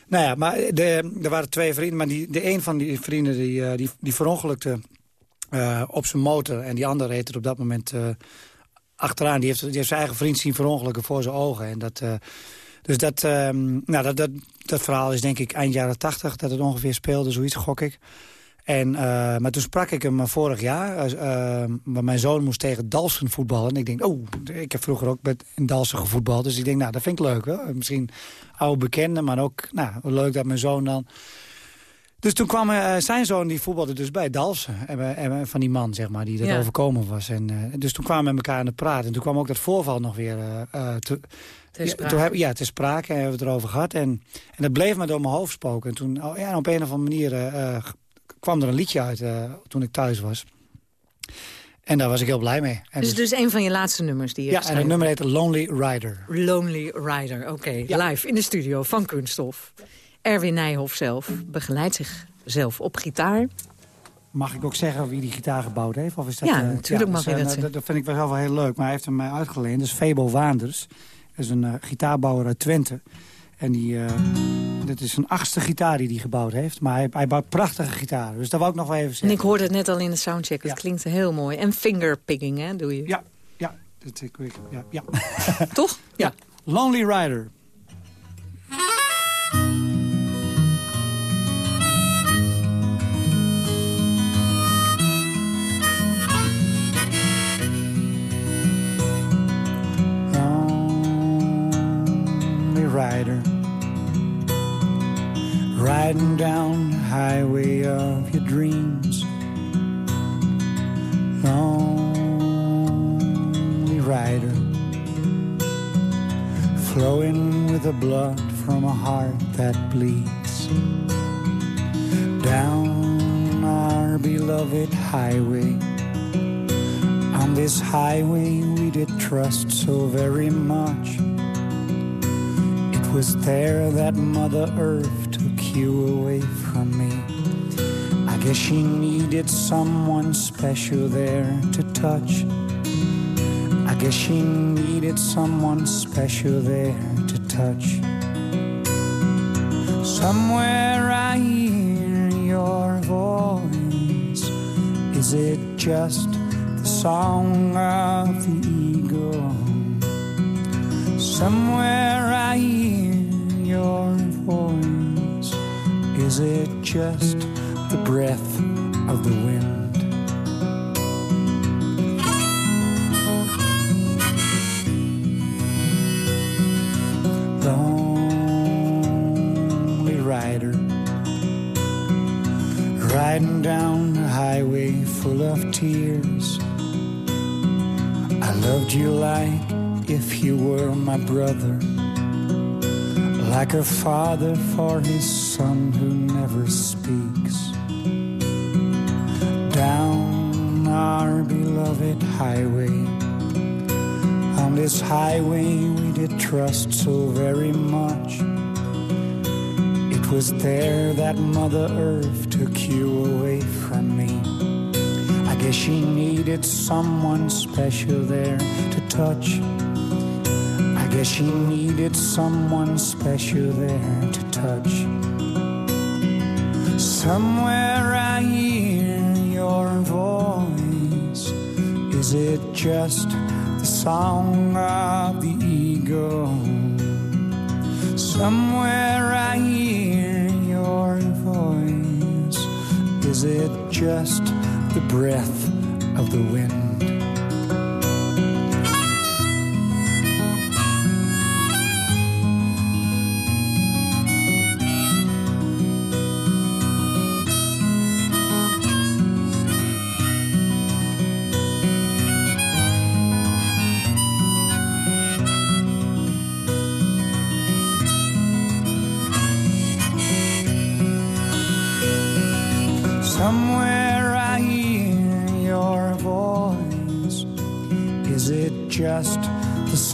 nou ja, maar de, er waren twee vrienden, maar die, de een van die vrienden die, die, die verongelukte op zijn motor en die andere reed er op dat moment achteraan. Die heeft, die heeft zijn eigen vriend zien verongelukken voor zijn ogen. En dat, dus dat, nou, dat, dat, dat verhaal is denk ik eind jaren tachtig dat het ongeveer speelde, zoiets gok ik. En, eh, maar toen sprak ik hem vorig jaar. maar mijn zoon moest tegen Dalsen voetballen. En ik denk, oh, ik heb vroeger ook met in Dalsen gevoetbald. Dus ik denk, nou, dat vind ik leuk. Hoor. Misschien oude bekenden, maar ook nou, leuk dat mijn zoon dan... Dus toen kwam zijn zoon, die voetbalde dus bij Dalsen. En, van die man, zeg maar, die dat Ja. overkomen was. En, dus toen kwamen we met elkaar aan het praten. En toen kwam ook dat voorval nog weer te, ja, toen heb, ja, te sprake. En hebben we het erover gehad. En, en dat bleef maar door mijn hoofd spoken. En toen, oh, ja, op een of andere manier eh, kwam er een liedje uit eh, toen ik thuis was. En daar was ik heel blij mee. En Dus, dus een van je laatste nummers die je ja, en het nummer heet Lonely Rider. Lonely Rider, oké. Live in de studio van Kunststof. Erwin Nijhoff zelf begeleidt zichzelf op gitaar. Mag ik ook zeggen wie die gitaar gebouwd heeft? Of is dat, Ja, eh, natuurlijk mag dus, je eh, dat zeggen. Dat vind ik wel zelf wel heel leuk. Maar hij heeft hem mij uitgeleend. Dat is Febo Waanders. Dat is een eh, gitaarbouwer uit Twente. En die, eh, dit is een achtste gitaar die hij gebouwd heeft. Maar hij, hij bouwt prachtige gitaren. Dus dat wou ik nog wel even En zeggen. ik hoorde het net al in de soundcheck. Het klinkt heel mooi. En fingerpicking, hè, doe je. Ja, ja. Dat, ik, ik- ja, ja. Toch? Ja. Lonely Rider. Lonely rider Riding down the highway of your dreams. Lonely rider Flowing with the blood from a heart that bleeds. Down our beloved highway On this highway we did trust so very much. It was there that Mother Earth you away from me I guess she needed someone special there to touch I guess she needed someone special there to touch. Somewhere I hear your voice. Is it just the song of the eagle? Somewhere I hear your voice. Is it just the breath of the wind? lonely rider riding down a highway full of tears I loved you like if you were my brother like a father for his son who never speaks down our beloved highway on this highway we did trust so very much. It was there that Mother Earth took you away from me. I guess she needed someone special there to touch. Guess she needed someone special there to touch. Somewhere I hear your voice. Is it just the song of the eagle? Somewhere I hear your voice. Is it just the breath of the wind?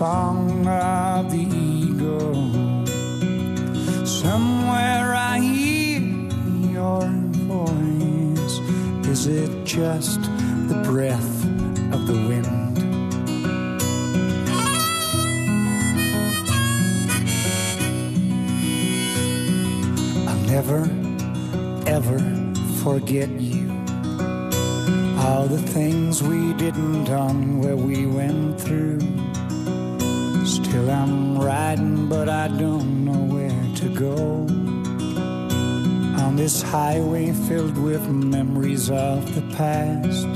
Song of the eagle? Somewhere I hear your voice. Is it just the breath of the wind? I'll never, ever forget you. All the things we didn't done where we went through. Still I'm riding, but I don't know where to go. On this highway filled with memories of the past.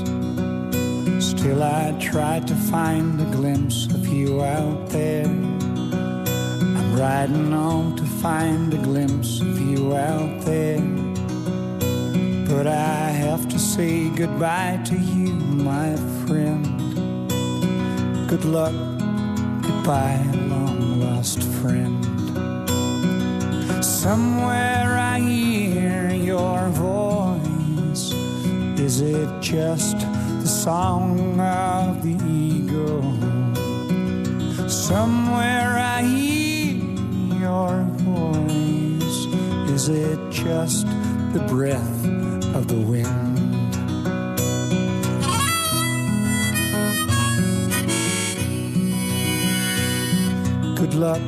Still, I try to find a glimpse of you out there. I'm riding on to find a glimpse of you out there. But I have to say goodbye to you, my friend. Good luck, goodbye, long lost friend. Somewhere I hear your voice. Is it just the song of the eagle? Somewhere I hear your voice. Is it just the breath of the wind? Luck,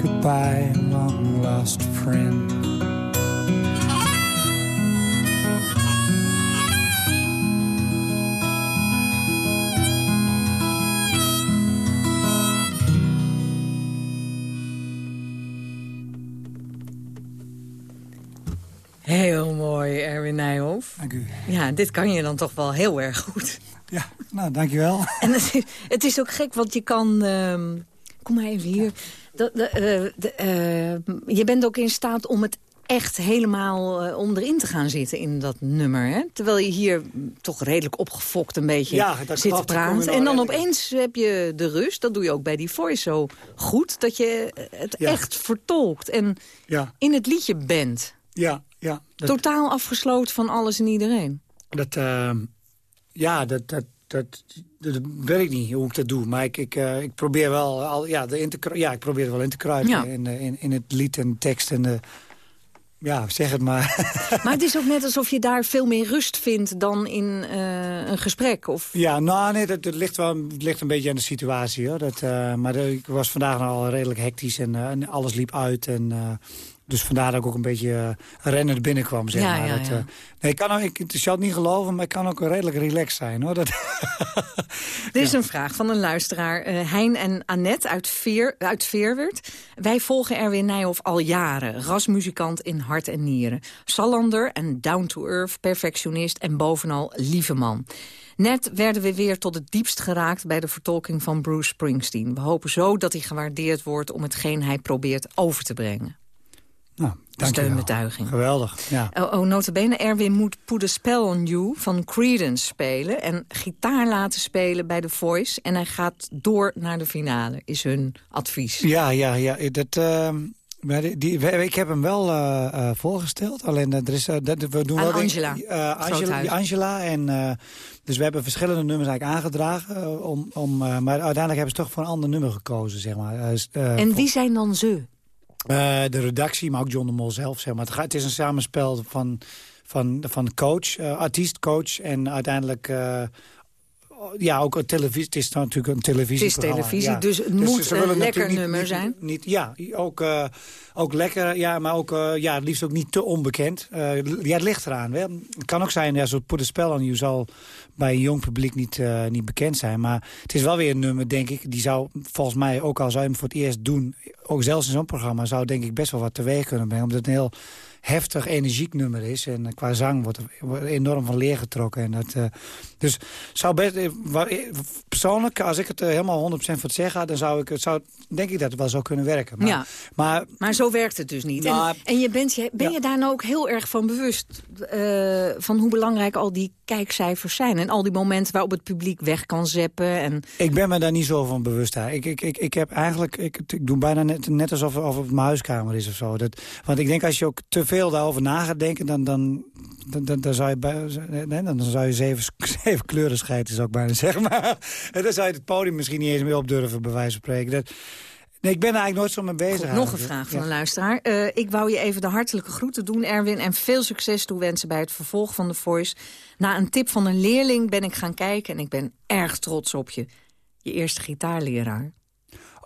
goodbye, long lost friend. Heel mooi, Erwin Nijhoff. Dank u. Ja, dit kan je dan toch wel heel erg goed. Ja, nou, dankjewel. En het is, het is ook gek, want je kan... ehm, kom maar even hier. Dat- de, eh, de, eh, je bent ook in staat om het echt helemaal eh, om erin te gaan zitten in dat nummer. Hè? Terwijl je hier toch redelijk opgefokt een beetje Ja, dat zit te praten. En dan redelijk- opeens heb je de rust. Dat doe je ook bij die voice zo goed. Dat je het Ja. echt vertolkt en Ja, in het liedje bent. ja, ja. Dat, Totaal afgesloten van alles en iedereen. dat, ehm, ja, dat, dat, dat, dat weet ik niet hoe ik dat doe. Maar ik, ik, eh, ik probeer wel, al, ja, de in te, ja, ik probeer er wel in te kruipen Ja. in, eh, in, in het lied en de tekst en de... Ja, zeg het maar. Maar het is ook net alsof je daar veel meer rust vindt dan in eh, een gesprek. Of... Ja, nou nee, dat, dat ligt wel het ligt een beetje aan de situatie. Hoor. Dat, maar ik was vandaag al redelijk hectisch en, en alles liep uit. En, dus vandaar dat ik ook een beetje uh, rennend binnenkwam. Zeg Ja, maar. ja, dat, ja. eh, nee, ik, kan ook, ik, zal het niet geloven, maar ik kan ook redelijk relaxed zijn. Hoor. Dat, Er is een vraag van een luisteraar. eh, Hein en Annette uit, Veer, uit Veerwerd. Wij volgen Erwin Nijhoff al jaren. Rasmuzikant in hart en nieren. Sallander en down-to-earth, perfectionist en bovenal lieve man. Net werden we weer tot het diepst geraakt bij de vertolking van Bruce Springsteen. We hopen zo dat hij gewaardeerd wordt om hetgeen hij probeert over te brengen. Nou, dank je wel. Steunbetuiging. Geweldig, ja. Oh, oh notabene, Erwin moet Put a Spell on You van Creedence spelen... en gitaar laten spelen bij The Voice. En hij gaat door naar de finale, is hun advies. Ja, ja, ja. Dat, ehm, maar die, ik heb hem wel eh, eh, voorgesteld. Alleen eh, er is, dat, we doen Aan wel Angela eh, Angela, Angela. En, eh, dus we hebben verschillende nummers eigenlijk aangedragen. om, om, eh, maar uiteindelijk hebben ze toch voor een ander nummer gekozen, zeg maar. En wie zijn dan ze? Eh, de redactie, maar ook John de Mol zelf, zeg maar. Het, is een samenspel van, van, van coach, eh, artiest, coach en uiteindelijk... ja, ook een televisie. Het is natuurlijk een televisieprogramma. televisie, ja. dus het moet ze een lekker nummer niet, zijn. Niet, ja, ook, eh, ook lekker, ja, maar ook eh, ja, het liefst ook niet te onbekend. Eh, ja, het ligt eraan. Hè. Het kan ook zijn, ja, zo'n Put a Spell on You zal bij een jong publiek niet, niet bekend zijn. Maar het is wel weer een nummer, denk ik, die zou volgens mij, ook al zou je hem voor het eerst doen, ook zelfs in zo'n programma, zou denk ik best wel wat teweeg kunnen brengen. Omdat het een heel heftig, energiek nummer is. En qua zang wordt er enorm van leer getrokken. En dat, dus zou best, eh, eh, persoonlijk, als ik het eh, helemaal 100% voor het zeggen had... dan zou ik het, zou, denk ik dat het wel zou kunnen werken. Maar, Ja. maar Maar zo werkt het dus niet. Nou, en en je bent, ben je daar nou ook heel erg van bewust... van hoe belangrijk al die kijkcijfers zijn... en al die momenten waarop het publiek weg kan zeppen... En... Ik ben me daar niet zo van bewust. Ik, ik, ik, ik heb eigenlijk, ik, ik doe bijna net, net alsof of het mijn huiskamer is of zo. Dat, want ik denk als je ook te veel daarover na gaat denken, dan, dan, dan, dan, dan zou je, bij, nee, dan zou je zeven, zeven kleuren scheiden, zou ik bijna zeggen. Maar en dan zou je het podium misschien niet eens meer op durven, bij wijze van spreken. Dat, nee, ik ben er eigenlijk nooit zo mee bezig. Goed, nog een vraag van Ja. een luisteraar. Eh, ik wou je even de hartelijke groeten doen, Erwin... en veel succes toewensen bij het vervolg van The Voice. Na een tip van een leerling ben ik gaan kijken... en ik ben erg trots op je. Je eerste gitaarleraar.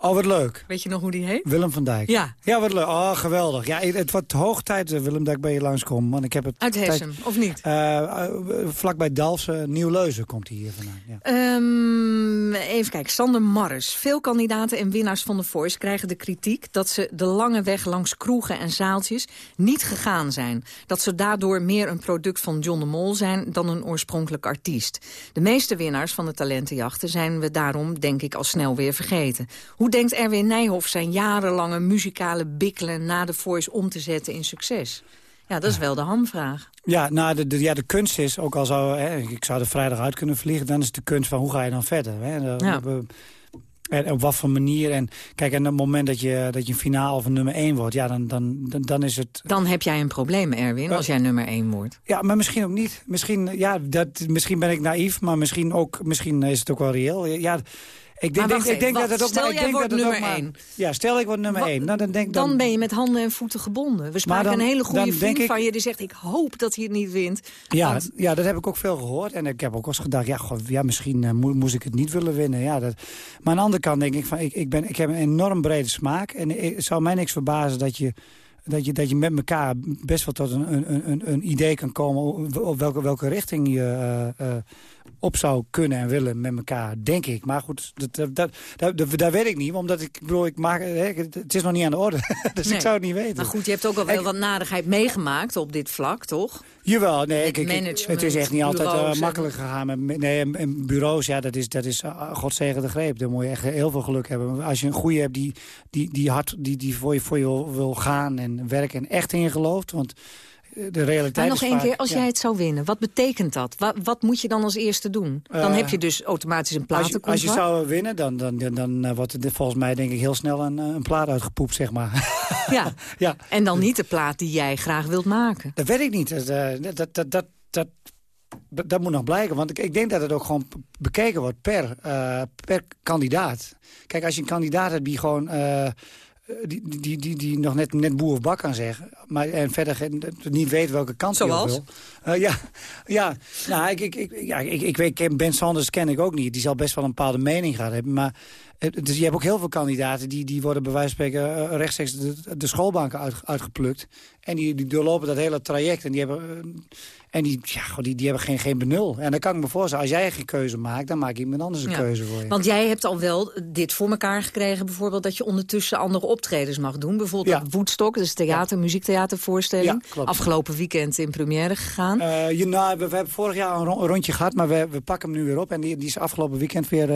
Oh, wat leuk. Weet je nog hoe die heet? Willem van Dijk. Ja. Ja, wat leuk. Oh, geweldig. Ja, het wordt hoog tijd, eh, Willem, dat ik bij je langskom. Want ik heb het Uit Hessen, tijd- of niet? Eh, eh, vlakbij Dalfsen, Nieuw-Leuzen komt hij hier vandaan. Ja. Ehm, even kijken, Sander Marres. Veel kandidaten en winnaars van The Voice krijgen de kritiek... dat ze de lange weg langs kroegen en zaaltjes niet gegaan zijn. Dat ze daardoor meer een product van John de Mol zijn... dan een oorspronkelijk artiest. De meeste winnaars van de talentenjachten zijn we daarom, denk ik, al snel weer vergeten. Hoe denkt Erwin Nijhoff zijn jarenlange muzikale bikkelen... na The Voice om te zetten in succes? Ja, dat is wel de hamvraag. Ja, nou, de, de, ja, de kunst is, ook al zou hè, ik zou er vrijdag uit kunnen vliegen... dan is het de kunst van hoe ga je dan verder. Hè? En, Ja. op, en op wat voor manier. En kijk, en op het moment dat je, dat je een finale of een nummer 1 wordt... ja, dan, dan, dan, dan is het... Dan heb jij een probleem, Erwin, als jij nummer 1 wordt. Ja, maar misschien ook niet. Misschien, ja, dat, misschien ben ik naïef, maar misschien, ook, misschien is het ook wel reëel. Ja, ik denk, ik denk dat het ook stel maar, ik jij denk wordt dat nummer maar- één. Ja, stel ik word nummer Wat- 1. Nou, dan, denk, Dan ben je met handen en voeten gebonden. We spraken dan- een hele goede dan vriend ik- van je die zegt... ik hoop dat hij het niet wint. Ja, Want- ja, dat heb ik ook veel gehoord. En ik heb ook wel eens gedacht, ja, ja misschien eh, mo- moest ik het niet willen winnen. Ja, dat... Maar aan de andere kant denk ik, van, ik, ik, ben, ik heb een enorm brede smaak. En het zou mij niks verbazen dat je, dat je, dat je met elkaar best wel tot een, een, een, een idee kan komen... op welke, welke richting je eh, eh, op zou kunnen en willen met elkaar, denk ik. Maar goed, dat, dat, dat, dat weet ik niet. Omdat ik, bedoel, ik maak, het is nog niet aan de orde. dus Nee. ik zou het niet weten. Maar goed, je hebt ook al wel wat nadigheid meegemaakt op dit vlak, toch? Jawel, nee, ik, ik- het is echt niet altijd eh, makkelijk gegaan. Met, nee, en, en bureaus, ja, dat is, dat is uh, godzegende greep. Daar moet je echt heel veel geluk hebben. Als je een goede hebt die, die, die, hard, die, die voor je, voor je wil, gaan en werken en echt in je gelooft. Want eh, de realiteit Maar nog één keer, als ja. jij het zou winnen, wat betekent dat? Wat, wat moet je dan als eerste doen? Dan Eh, heb je dus automatisch een Als je, platencontract. als je zou winnen, dan, dan, dan, dan eh, wordt er volgens mij denk ik heel snel een, eh, een plaat uitgepoept, zeg maar. Ja. ja. En dan niet de plaat die jij graag wilt maken. Dat weet ik niet. Dat, dat, dat, dat, dat, moet nog blijken. Want ik, ik denk dat het ook gewoon bekeken wordt per, per kandidaat. Kijk, als je een kandidaat hebt die gewoon... die, die, die, die nog net, net boer of bak kan zeggen. Maar, en verder niet weet welke kant hij op wil. Eh, ja, ja, nou, ik, ik, ik, ja, ik, ik weet, Ben Sanders ken ik ook niet. Die zal best wel een bepaalde mening gaan hebben. Maar eh, dus je hebt ook heel veel kandidaten... die, die worden bij wijze van spreken eh, rechtstreeks de, de schoolbanken uit, uitgeplukt. En die, die doorlopen dat hele traject. En die hebben, eh, en die, ja, goh, die, die hebben geen, geen benul. En dan kan ik me voorstellen, als jij geen keuze maakt... dan maakt iemand anders een Ja. keuze voor je. Want jij hebt al wel dit voor elkaar gekregen... bijvoorbeeld dat je ondertussen andere optredens mag doen. Bijvoorbeeld Ja. Woodstock, dus theater, muziektheatervoorstelling. Ja. Afgelopen weekend in première gegaan. Je, nou, we, we hebben vorig jaar een, ron- een rondje gehad, maar we, we pakken hem nu weer op. En die, die is afgelopen weekend weer,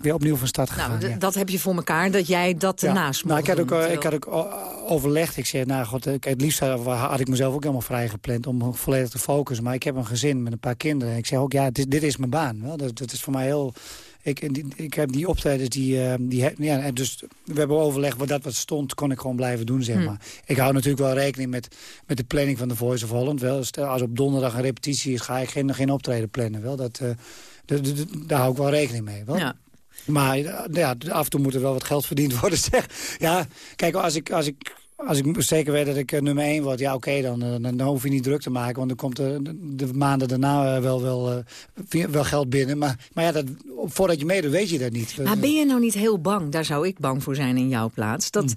weer opnieuw van start gegaan. nou, ja. dat heb je voor elkaar, dat jij dat Ja. ernaast nou, moet ik had, ook, doen. eh, ik had ook o- overlegd. Ik zei, nou god, ik, het liefst had ik mezelf ook helemaal vrij gepland om volledig te focussen. Maar ik heb een gezin met een paar kinderen. En ik zeg ook, ja, dit, dit is mijn baan. Wel. Dat, dat is voor mij heel... Ik, ik heb die optredens, die, eh, die ja, dus we hebben overlegd wat dat wat stond, kon ik gewoon blijven doen, zeg Hm. maar. Ik hou natuurlijk wel rekening met, met de planning van de Voice of Holland. Wel. Als op donderdag een repetitie is, ga ik geen, geen optreden plannen. Wel. Eh, dat- daar hou ik wel rekening mee. Wel. Ja. Maar eh, ja, af en toe moet er wel wat geld verdiend worden. Zeg. Ja, kijk, als ik, als ik, als ik zeker weet dat ik eh, nummer 1 word... ja, oké, dan, eh, dan, dan hoef je niet druk te maken. Want dan komt er de, de maanden daarna wel, wel, wel geld binnen. Maar, maar ja, dat, voordat je meedoet, weet je dat niet. Maar ben je nou niet heel bang, daar zou ik bang voor zijn in jouw plaats... dat Hm.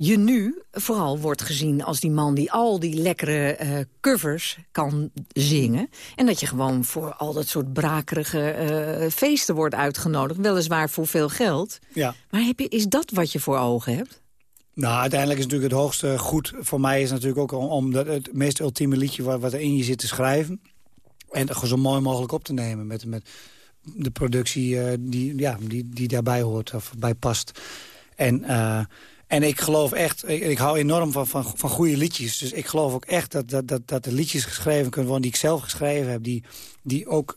Je nu vooral wordt gezien als die man die al die lekkere eh, covers kan zingen... en dat je gewoon voor al dat soort brakerige eh, feesten wordt uitgenodigd... weliswaar voor veel geld. Ja. Maar heb je, is dat wat je voor ogen hebt? Nou, uiteindelijk is natuurlijk het hoogste goed voor mij... is natuurlijk ook om, om dat, het meest ultieme liedje wat, wat er in je zit te schrijven... en zo mooi mogelijk op te nemen met, met de productie eh, die, ja, die, die daarbij hoort of bij past. En, en ik geloof echt, ik, hou enorm van, van, van goede liedjes. Dus ik geloof ook echt dat, dat, dat, dat er liedjes geschreven kunnen worden... die ik zelf geschreven heb, die, die ook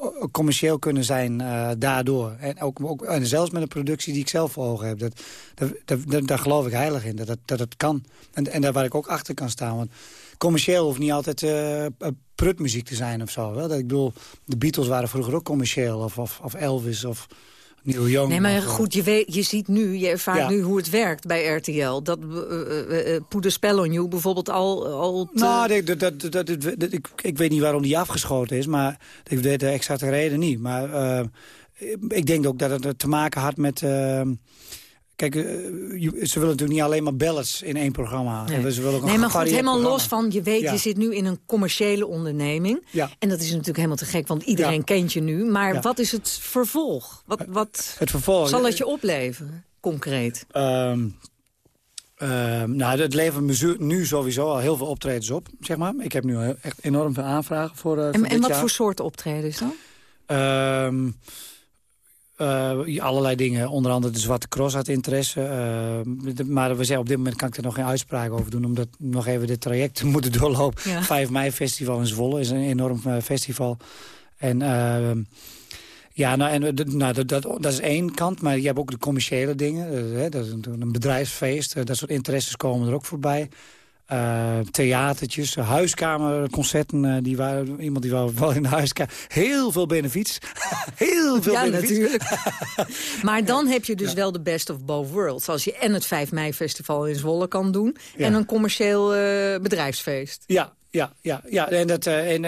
eh, commercieel kunnen zijn eh, daardoor. En, ook, ook, en zelfs met een productie die ik zelf voor ogen heb. Dat, dat, daar geloof ik heilig in, dat, dat, dat het kan. En, en daar waar ik ook achter kan staan. Want commercieel hoeft niet altijd eh, prutmuziek te zijn of zo. Wel? Dat, ik bedoel, de Beatles waren vroeger ook commercieel. Of, of, of Elvis of Neil Young. Nee, maar eh, goed, je, weet, je ziet nu, je ervaart Ja. nu hoe het werkt bij RTL. Dat uh, Spell on You bijvoorbeeld al... al te- Nou, dat, dat, dat, ik, ik weet niet waarom die afgeschoten is, maar ik weet de exacte reden niet. Maar ik denk ook dat het te maken had met, Kijk, eh, ze willen natuurlijk niet alleen maar ballads in één programma. Nee. Ze willen ook een Nee, maar goed, helemaal programma. los van... je weet, Ja. je zit nu in een commerciële onderneming. Ja. En dat is natuurlijk helemaal te gek, want iedereen Ja. kent je nu. Maar wat is het vervolg? Wat, wat Het vervolg... zal het je opleveren, concreet? Ehm, ehm, nou, het levert nu sowieso al heel veel optredens op, zeg maar. Ik heb nu echt enorm veel aanvragen voor, eh, En, voor en wat jaar. voor soort optredens dan? Ehm, eh, allerlei dingen. Onder andere de Zwarte Cross had interesse. De- maar we zeggen, op dit moment kan ik er nog geen uitspraak over doen... omdat we nog even dit traject moeten doorlopen. Ja. 5 mei festival in Zwolle is een enorm eh, festival. En... ehm, ja, nou, en, dat- nou, dat, dat, dat is één kant, maar je hebt ook de commerciële dingen. eh, hè, dat is een, een bedrijfsfeest, eh, dat soort interesses komen er ook voorbij. Eh, theatertjes, huiskamerconcerten. eh, die waren, iemand die wou wel in de huiskamer. Heel veel benefiets. Heel veel Ja, benefiets. natuurlijk. maar dan heb je dus wel de best of both worlds. Als je en het 5 mei festival in Zwolle kan doen... Ja. en een commercieel eh, bedrijfsfeest. Ja, ja, ja, ja. En dat, en,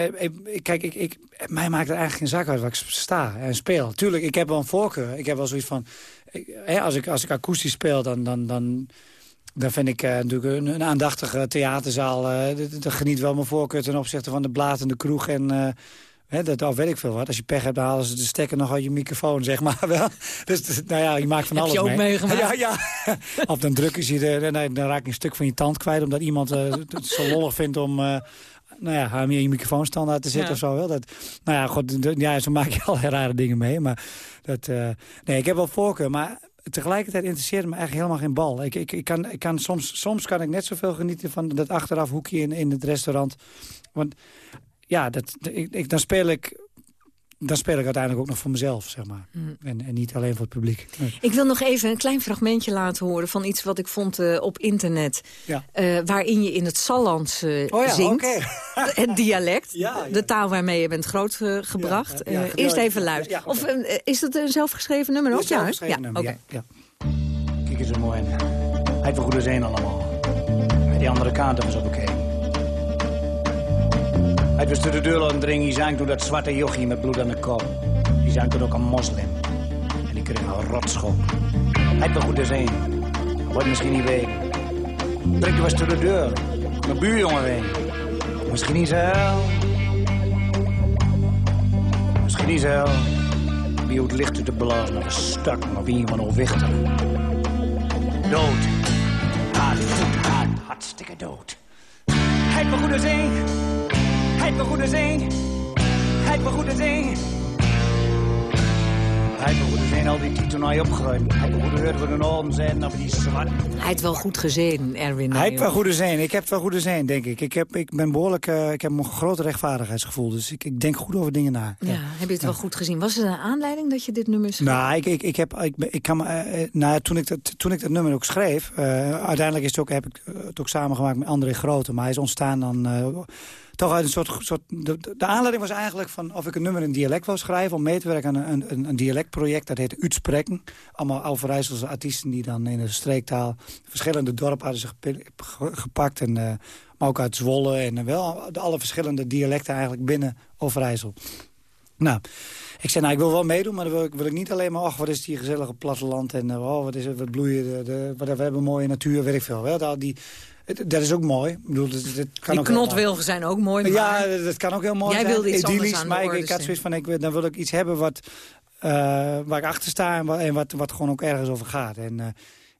kijk, ik, ik, mij maakt het eigenlijk geen zak uit waar ik sta en speel. Tuurlijk, ik heb wel een voorkeur. Ik heb wel zoiets van... Ik, hè, als, ik, als ik akoestisch speel, dan... dan, dan dan vind ik eh, natuurlijk een, een aandachtige theaterzaal... eh dat- geniet wel mijn voorkeur ten opzichte van de blatende kroeg... en eh, hè, dat, of weet ik veel wat. Als je pech hebt, dan halen ze de stekker nog uit je microfoon, zeg maar wel. Dus dus, nou ja, je maakt van Heb alles je ook mee. meegemaakt? Ja, ja. of dan drukken ze je, dan, dan raak je een stuk van je tand kwijt... omdat iemand het zo lollig vindt om... eh, nou ja, hem in je microfoonstand uit te zetten Ja. of zo. Wel. Dat, nou ja, god, ja, zo maak je al rare dingen mee. Maar dat, nee, ik heb wel voorkeur. Maar tegelijkertijd interesseert me eigenlijk helemaal geen bal. Ik, ik, ik kan, ik kan soms, soms kan ik net zoveel genieten van dat achteraf hoekje in, in het restaurant. Want ja, dat, ik, dan speel ik... Dan speel ik uiteindelijk ook nog voor mezelf, zeg maar. Mm. En, en niet alleen voor het publiek. Nee. Ik wil nog even een klein fragmentje laten horen... van iets wat ik vond eh, op internet. Ja. eh, waarin je in het Sallands eh, Oh ja, zingt. oké. Het dialect. Ja, ja. De taal waarmee je bent grootgebracht. Ja, ja, ja, Eh, eerst even ja, luisteren. Of is het een zelfgeschreven nummer ook? Ja, hè? zelfgeschreven ja, nummer, oké. ja, ja. Kijk eens zo mooi. Hij heeft wel goede zin allemaal. Met die andere kant hebben ze bekeken. Hij was door de deur laten dringen. Zijn toen dat zwarte jochie met bloed aan de kop. Die zijn toen ook een moslim. En die kreeg een rotschop. Hij goede zin. Wat je misschien niet weet. Je was door de deur. Mijn buurjongen weet. Misschien niet zo. Misschien niet zo. Wie het licht de blazen naar de stuk, maar wie iemand nog wichter. Dood. Hard, voet, hard, hartstikke dood. Hij me goede zin. Hij heeft me goede zin. Hij heeft me goede zin. Hij heeft me goede zin, al die je opgegooid. Hij heeft me goede heur voor de zijn, of die zwart. Hij heeft wel goed gezien, Erwin. Hij heeft wel goede zin. Ik heb wel goede zin, denk ik. Ik, heb, ik ben behoorlijk, eh, ik heb een groot rechtvaardigheidsgevoel. Dus ik, ik denk goed over dingen na. Ja, heb je het wel goed gezien? Was er een aanleiding dat je dit nummer schreef? Nou, ik, ik, ik heb, ik, ben- ik kan, me, nou, ja, toen, ik dat, toen ik dat nummer ook schreef... eh, uiteindelijk is het ook, heb ik het ook samengemaakt met André Grote. Maar hij is ontstaan dan eh, toch uit een soort... soort de, aanleiding was eigenlijk van of ik een nummer in dialect wil schrijven... om mee te werken aan een, een, een dialectproject. Dat heet Uitspreken. Allemaal Overijsselse artiesten die dan in de streektaal... verschillende dorpen hadden ze gepakt. En, eh, maar ook uit Zwolle en eh, wel alle verschillende dialecten eigenlijk binnen Overijssel. Nou, ik zei, nou, ik wil wel meedoen, maar dan wil ik, niet alleen maar... ach, wat is die gezellige platteland en eh, oh, wat, is het, wat bloeien, de, wat, we hebben mooie natuur, weet ik veel. Wel, die, dat is ook mooi. Ik bedoel, dat, dat kan Die ook knotwilgen zijn ook mooi, maar... Ja, dat, dat kan ook heel mooi Jij zijn. wilde iets anders aan maar ik, had zoiets van, ik, dan wil ik iets hebben wat, eh, waar ik achter sta... en, wat, en wat, wat gewoon ook ergens over gaat. En, eh,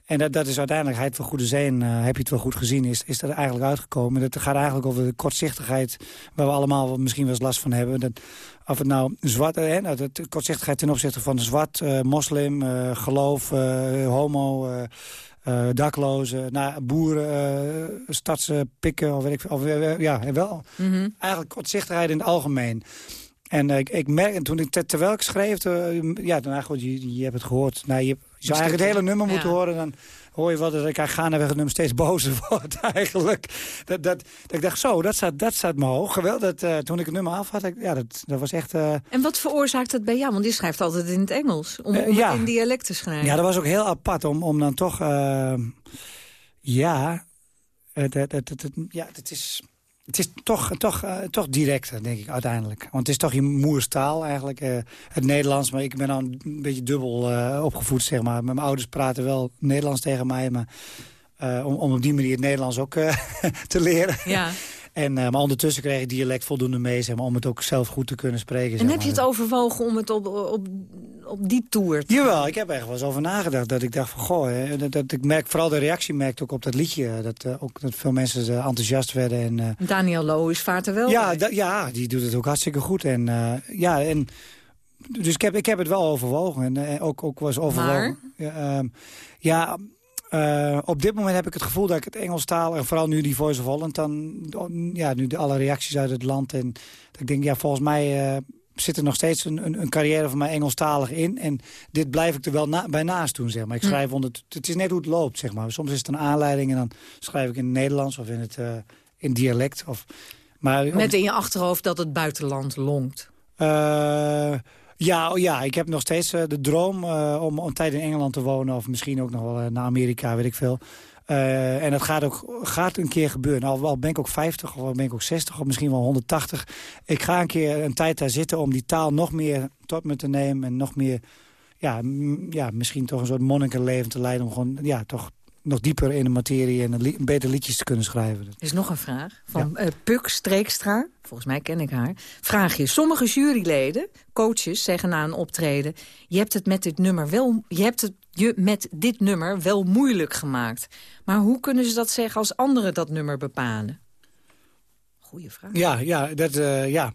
en dat, dat is uiteindelijk, het wel goede zin, eh, heb je het wel goed gezien, is, is er eigenlijk uitgekomen. Het gaat eigenlijk over de kortzichtigheid, waar we allemaal misschien wel eens last van hebben. Dat, of het nou zwart, hè, nou, de kortzichtigheid ten opzichte van zwart, moslim, geloof, homo, eh, eh, daklozen, nou, boeren, eh stadse pikken, of weet ik. Of, eh, ja, wel. Mhm. Eigenlijk kortzichtigheid in het algemeen. En eh, ik, ik merk, en toen ik, ter- terwijl ik schreef, eh, ja, dan eigenlijk, je, je hebt het gehoord. Nou, je, je zou eigenlijk het hele nummer moeten ja. horen. Dan hoor je wel dat ik gaandeweg het nummer steeds bozer wordt eigenlijk. Dat, dat, dat ik dacht, zo, dat staat, dat staat me hoog. Geweld, dat, eh, toen ik het nummer af had, ik- ja, dat, dat was echt... eh, En wat veroorzaakt dat bij jou? Want je schrijft altijd in het Engels. Om, Eh, om ja. het in dialect te schrijven. Ja, dat was ook heel apart om, om dan toch... eh, ja, het, het, het, het- het- ja, het is... het is toch, toch, eh, toch directer, denk ik, uiteindelijk. Want het is toch je moerstaal eigenlijk, eh, het Nederlands. Maar ik ben dan een beetje dubbel eh, opgevoed, zeg maar. Mijn ouders praten wel Nederlands tegen mij, maar... om, om op die manier het Nederlands ook te leren. Ja. En, eh, maar ondertussen kreeg ik dialect voldoende mee, zeg maar, om het ook zelf goed te kunnen spreken. En zeg heb je maar. het overwogen om het op, op, op die tour te Jawel, ik heb er wel eens over nagedacht. Dat ik dacht van, goh, hè, dat, dat, ik merk vooral de reactie merkte ook op dat liedje. eh, Dat, eh, ook, dat veel mensen enthousiast werden. En, Daniel Loos vaart er wel ja, ja, die doet het ook hartstikke goed. En, ja, en, dus ik heb, ik heb het wel overwogen. En ook, ook was overwogen. Ja, ehm, ja eh, op dit moment heb ik het gevoel dat ik het Engelstaal... en vooral nu die Voice of Holland... dan ja, nu de, alle reacties uit het land... en dat ik denk, ja, volgens mij... eh, zit er nog steeds een, een, een carrière van mij Engelstalig in. En dit blijf ik er wel na, bij naast doen, zeg maar. Ik Hm. schrijf onder... Het is net hoe het loopt, zeg maar. Soms is het een aanleiding en dan schrijf ik in het Nederlands... of in het eh, in dialect. Of, maar Met in je achterhoofd dat het buitenland longt. Ja, oh ja, ik heb nog steeds eh, de droom eh, om een tijd in Engeland te wonen... of misschien ook nog wel eh, naar Amerika, weet ik veel. En dat gaat ook gaat een keer gebeuren. Al, al ben ik ook 50 of al ben ik ook 60 of misschien wel 180. Ik ga een keer een tijd daar zitten om die taal nog meer tot me te nemen... en nog meer, ja, ja misschien toch een soort monnikenleven te leiden... om gewoon, ja, toch nog dieper in de materie en li- beter liedjes te kunnen schrijven. Er is nog een vraag van eh, Puk Streekstra. Volgens mij ken ik haar. Vraag je, sommige juryleden, coaches, zeggen na een optreden... je hebt het met dit nummer wel, je hebt het je met dit nummer wel moeilijk gemaakt. Maar hoe kunnen ze dat zeggen als anderen dat nummer bepalen? Goeie vraag. Ja, ja, dat, eh, ja.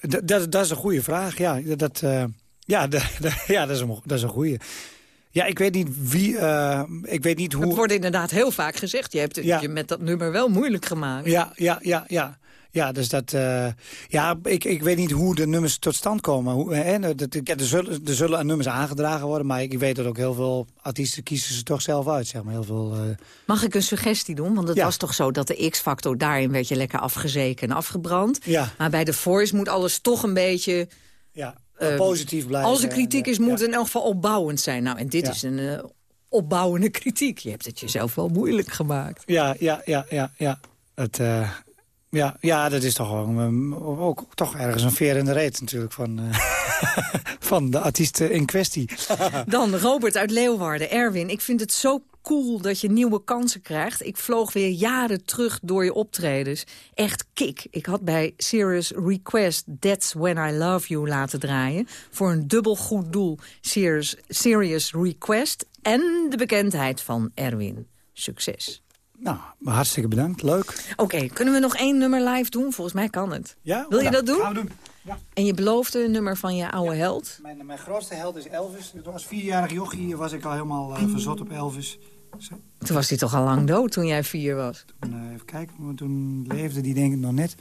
Dat, dat, dat is een goede vraag. Ja, dat, eh, ja, dat- ja dat, is een, dat is een goede. Ja, ik weet niet wie... eh, ik weet niet hoe... Het wordt inderdaad heel vaak gezegd. Je hebt het Ja. je met dat nummer wel moeilijk gemaakt. Ja, ja, ja, ja. Ja, dus dat... eh, ja, ik, ik weet niet hoe de nummers tot stand komen. Hoe, hè, dat, ik- er, zullen, er zullen nummers aangedragen worden, maar ik weet dat ook heel veel artiesten kiezen ze toch zelf uit, zeg maar. Heel veel... eh, Mag ik een suggestie doen? Want het Ja. was toch zo dat de X-factor daarin werd je lekker afgezeken en afgebrand. Ja. Maar bij de Voice moet alles toch een beetje... ja, eh, positief blijven. Als er kritiek En, is, eh, moet het in elk geval opbouwend zijn. Nou, en dit is een eh, opbouwende kritiek. Je hebt het jezelf wel moeilijk gemaakt. Ja, ja, ja, ja, ja. Het, eh, ja, ja, dat is toch ehm, ook toch ergens een veer in de reet natuurlijk van, eh, van de artiest in kwestie. Dan Robert uit Leeuwarden. Erwin, ik vind het zo cool dat je nieuwe kansen krijgt. Ik vloog weer jaren terug door je optredens. Echt kick. Ik had bij Serious Request That's When I Love You laten draaien. Voor een dubbel goed doel. Serious, serious Request en de bekendheid van Erwin. Succes. Nou, hartstikke bedankt. Leuk. Oké, kunnen we nog één nummer live doen? Volgens mij kan het. Ja? Wil je dat doen? gaan we doen. Ja. En je beloofde een nummer van je oude held? Mijn, mijn grootste held is Elvis. Als vierjarig jochie was ik al helemaal eh, verzot op Elvis. Zo, Toen was hij toch al lang dood toen jij vier was? toen, eh, even kijken, want toen leefde die denk ik nog net.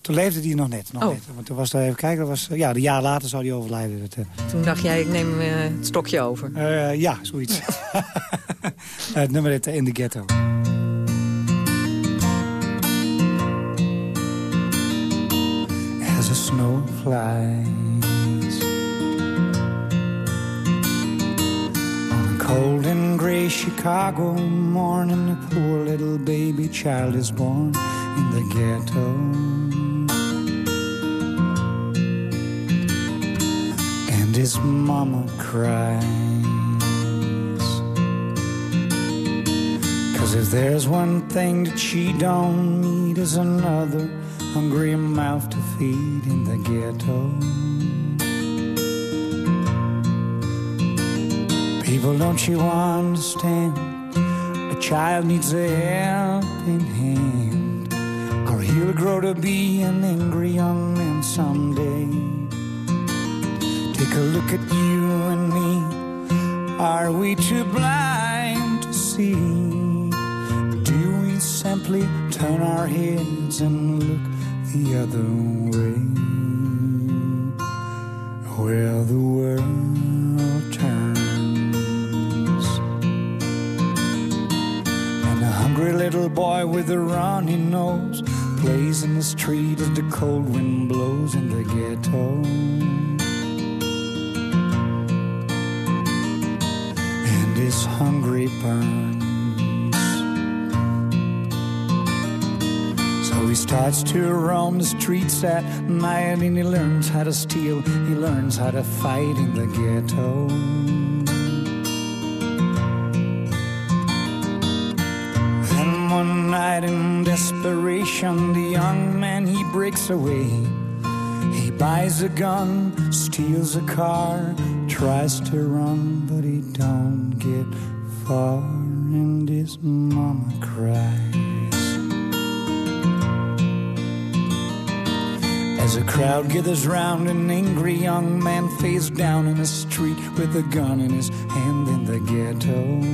Toen leefde die nog net. Nog Oh. net. Want toen was er even kijken, dat was, eh, ja, een jaar later zou die overlijden. Dat, eh, Toen dacht jij, ik neem het stokje over. Ja, zoiets. Het nummer heet In the Ghetto. As a snow cold and gray Chicago morning A poor little baby child is born in the ghetto And his mama cries Cause if there's one thing that she don't need is another hungry mouth to feed in the ghetto. People, don't you understand? A child needs a helping hand, or he'll grow to be an angry young man someday. Take a look at you and me. Are we too blind to see? Do we simply turn our heads and look the other way? Where the little boy with a runny nose plays in the street as the cold wind blows in the ghetto. and his hungry burns. So he starts to roam the streets at night and he learns how to steal, he learns how to fight in the ghetto. Night in desperation, the young man he breaks away. He buys a gun, steals a car, tries to run, but he don't get far, and his mama cries. As a crowd gathers round, an angry young man face down in the street with a gun in his hand in the ghetto.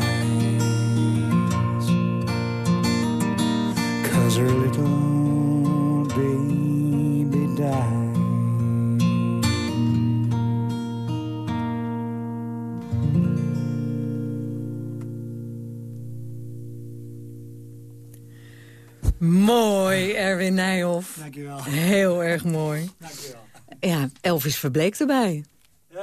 Dankjewel. Heel erg mooi. Dankjewel. Ja, Elvis verbleek erbij.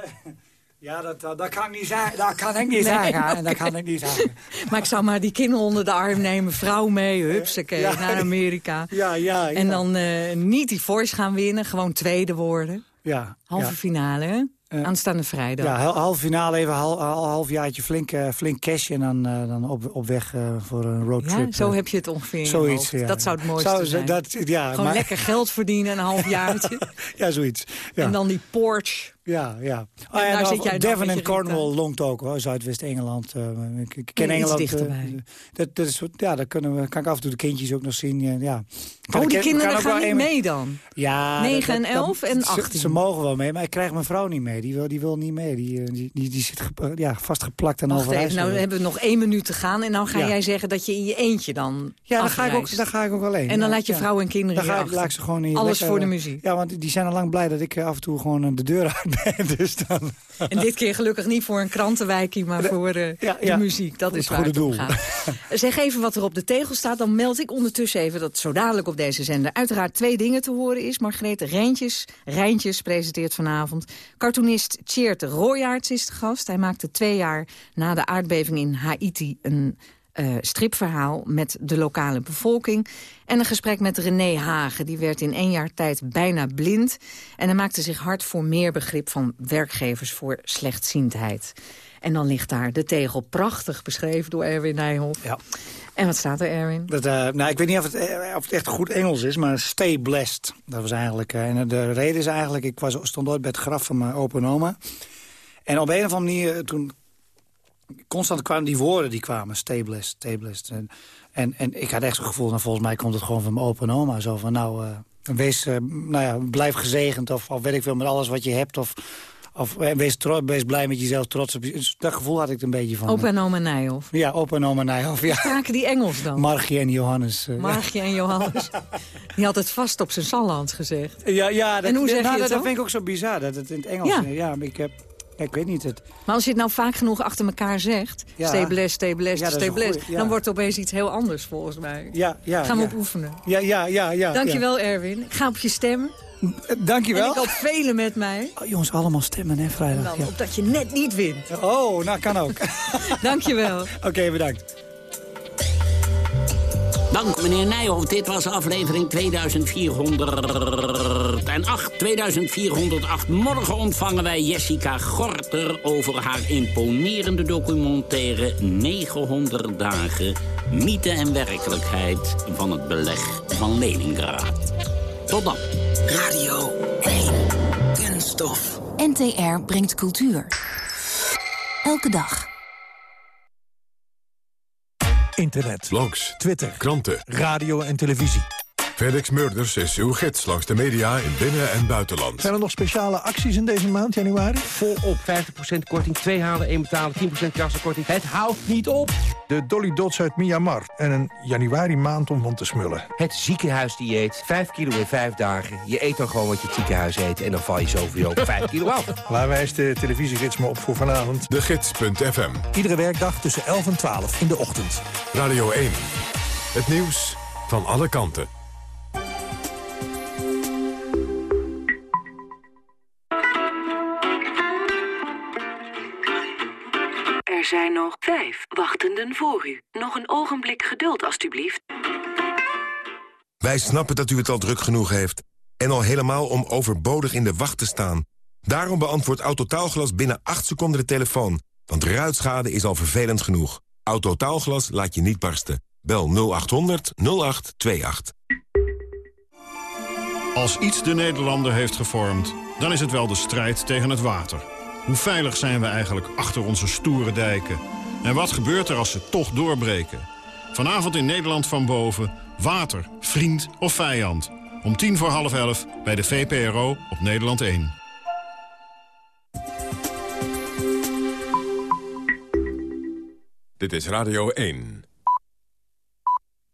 Ja, dat, dat, kan ik niet zeggen. Dat kan ik niet Nee, zeggen. Dat kan ik niet zeggen. Maar ik zou maar die kinderen onder de arm nemen, vrouw mee, hupsakee, Ja. naar Amerika. Ja, ja, ja. En dan eh, niet die voice gaan winnen, gewoon tweede worden. Ja. Halve ja. finale, hè? Eh, Aanstaande vrijdag. Ja, hal- halve finale even, hal, hal, halfjaartje flink, eh, flink cash en dan, eh, dan op, op weg voor een roadtrip. Ja, zo heb je het ongeveer Zoiets, ja. Dat zou het mooiste Zou- zijn. Dat, ja, Gewoon maar- lekker geld verdienen, een halfjaartje. Ja, zoiets. Ja. En dan die Porsche. Ja, ja. Oh, En nou, zit jij Devon en Cornwall longt ook hoor, Zuidwest-Engeland. eh, ik, ik ken Nee, Engeland. eh, dat, dat is, ja, daar kunnen we, kan ik af en toe de kindjes ook nog zien. ja, Ja. Kan Oh, die kinderen gaan niet mee dan? Ja, 9 dat- en dat- 11 en ze- 18. Ze, mogen wel mee, maar ik krijg mijn vrouw niet mee. Die wil, die wil niet mee. Die, die, die, die zit ja, vastgeplakt aan Overijssel. even, nou hebben we nog één minuut te gaan. En dan ga Ja. jij zeggen dat je in je eentje dan Ja, dan ga, ik ook, dan ga ik ook alleen. En dan laat je vrouw en kinderen Dan ga ik, hierachter. laat ik ze gewoon hier Alles voor de muziek. Ja, want die zijn al lang blij dat ik af en toe gewoon de deur uit Dus dan... En dit keer gelukkig niet voor een krantenwijkie, maar voor eh, Ja, de muziek. Dat is het waar goede het doel. gaat. Zeg even wat er op de tegel staat. Dan meld ik ondertussen even dat zo dadelijk op deze zender... uiteraard twee dingen te horen is. Margrethe Rijntjes, Rijntjes presenteert vanavond. Cartoonist Tjeerd Royaerts is de gast. Hij maakte twee jaar na de aardbeving in Haiti... een eh, stripverhaal met de lokale bevolking. En een gesprek met René Hagen. Die werd in één jaar tijd bijna blind. En hij maakte zich hard voor meer begrip van werkgevers voor slechtziendheid. En dan ligt daar de tegel prachtig beschreven door Erwin Nijhoff. Ja. En wat staat er, Erwin? Dat, eh, nou, ik weet niet of het, eh, of het echt goed Engels is, maar stay blessed. Dat was eigenlijk... en de reden is eigenlijk, ik was, stond ooit bij het graf van mijn opa en oma. En op een of andere manier, toen constant kwamen die woorden die kwamen. Stay blessed, stay blessed. En, en, en ik had echt zo'n gevoel, nou, volgens mij komt het gewoon van mijn opa en oma. Zo van, nou, eh, wees, eh, nou ja, blijf gezegend of, of weet ik veel, met alles wat je hebt. Of, of eh, wees, tro- wees blij met jezelf, trots op je. Dus Dat gevoel had ik er een beetje van. Opa en oma Nijhoff. Ja, opa en oma Nijhoff, ja. Spraken die Engels dan? Margie en Johannes. Margie en Johannes. Die had het vast op zijn Salland gezegd. Ja, ja dat, En hoe zeg nou, je het dat, dat vind ik ook zo bizar, dat het in het Engels... Ja. Ja, ik heb... ja, ik weet niet het. Maar als je het nou vaak genoeg achter elkaar zegt... Ja. stay blessed, stay blessed, Ja, blessed... ja. dan wordt het opeens iets heel anders volgens mij. Ja, ja, Gaan we op oefenen. Ja, ja, ja. ja Dankjewel, Erwin. Ik ga op je stemmen. Eh, Dankjewel. En ik hoop velen met mij. Oh, jongens, allemaal stemmen, hè, vrijdag. dan Ja. op dat je net niet wint. Oh, nou, kan ook. Dankjewel. Oké, bedankt. Dank meneer Nijhoff. Dit was aflevering 2408. 2408. Morgen ontvangen wij Jessica Gorter over haar imponerende documentaire 900 dagen. Mythe en werkelijkheid van het beleg van Leningrad. Tot dan. Radio 1. Kunststof. NTR brengt cultuur. Elke dag. Internet, blogs, Twitter, kranten, radio en televisie. Felix Murders is uw gids langs de media in binnen- en buitenland. Zijn er nog speciale acties in deze maand, januari? Volop 50% korting, 2 halen, 1 betalen, 10% kassenkorting. Het houdt niet op. De Dolly Dots uit Myanmar en een januari maand om van te smullen. Het ziekenhuisdieet. 5 kilo in 5 dagen. Je eet dan gewoon wat je het ziekenhuis eet. En dan val je zoveel 5 kilo af. Waar wijst de televisiegids me op voor vanavond? De Gids.fm. Iedere werkdag tussen 11 en 12 in de ochtend. Radio 1. Het nieuws van alle kanten. Zijn nog vijf wachtenden voor u. Nog een ogenblik geduld, alstublieft. Wij snappen dat u het al druk genoeg heeft. En al helemaal om overbodig in de wacht te staan. Daarom beantwoordt Autotaalglas binnen 8 seconden de telefoon. Want ruitschade is al vervelend genoeg. Autotaalglas laat je niet barsten. Bel 0800 0828. Als iets de Nederlander heeft gevormd, dan is het wel de strijd tegen het water. Hoe veilig zijn we eigenlijk achter onze stoere dijken? En wat gebeurt er als ze toch doorbreken? Vanavond in Nederland van boven, water, vriend of vijand. Om tien voor half elf bij de VPRO op Nederland 1. Dit is Radio 1.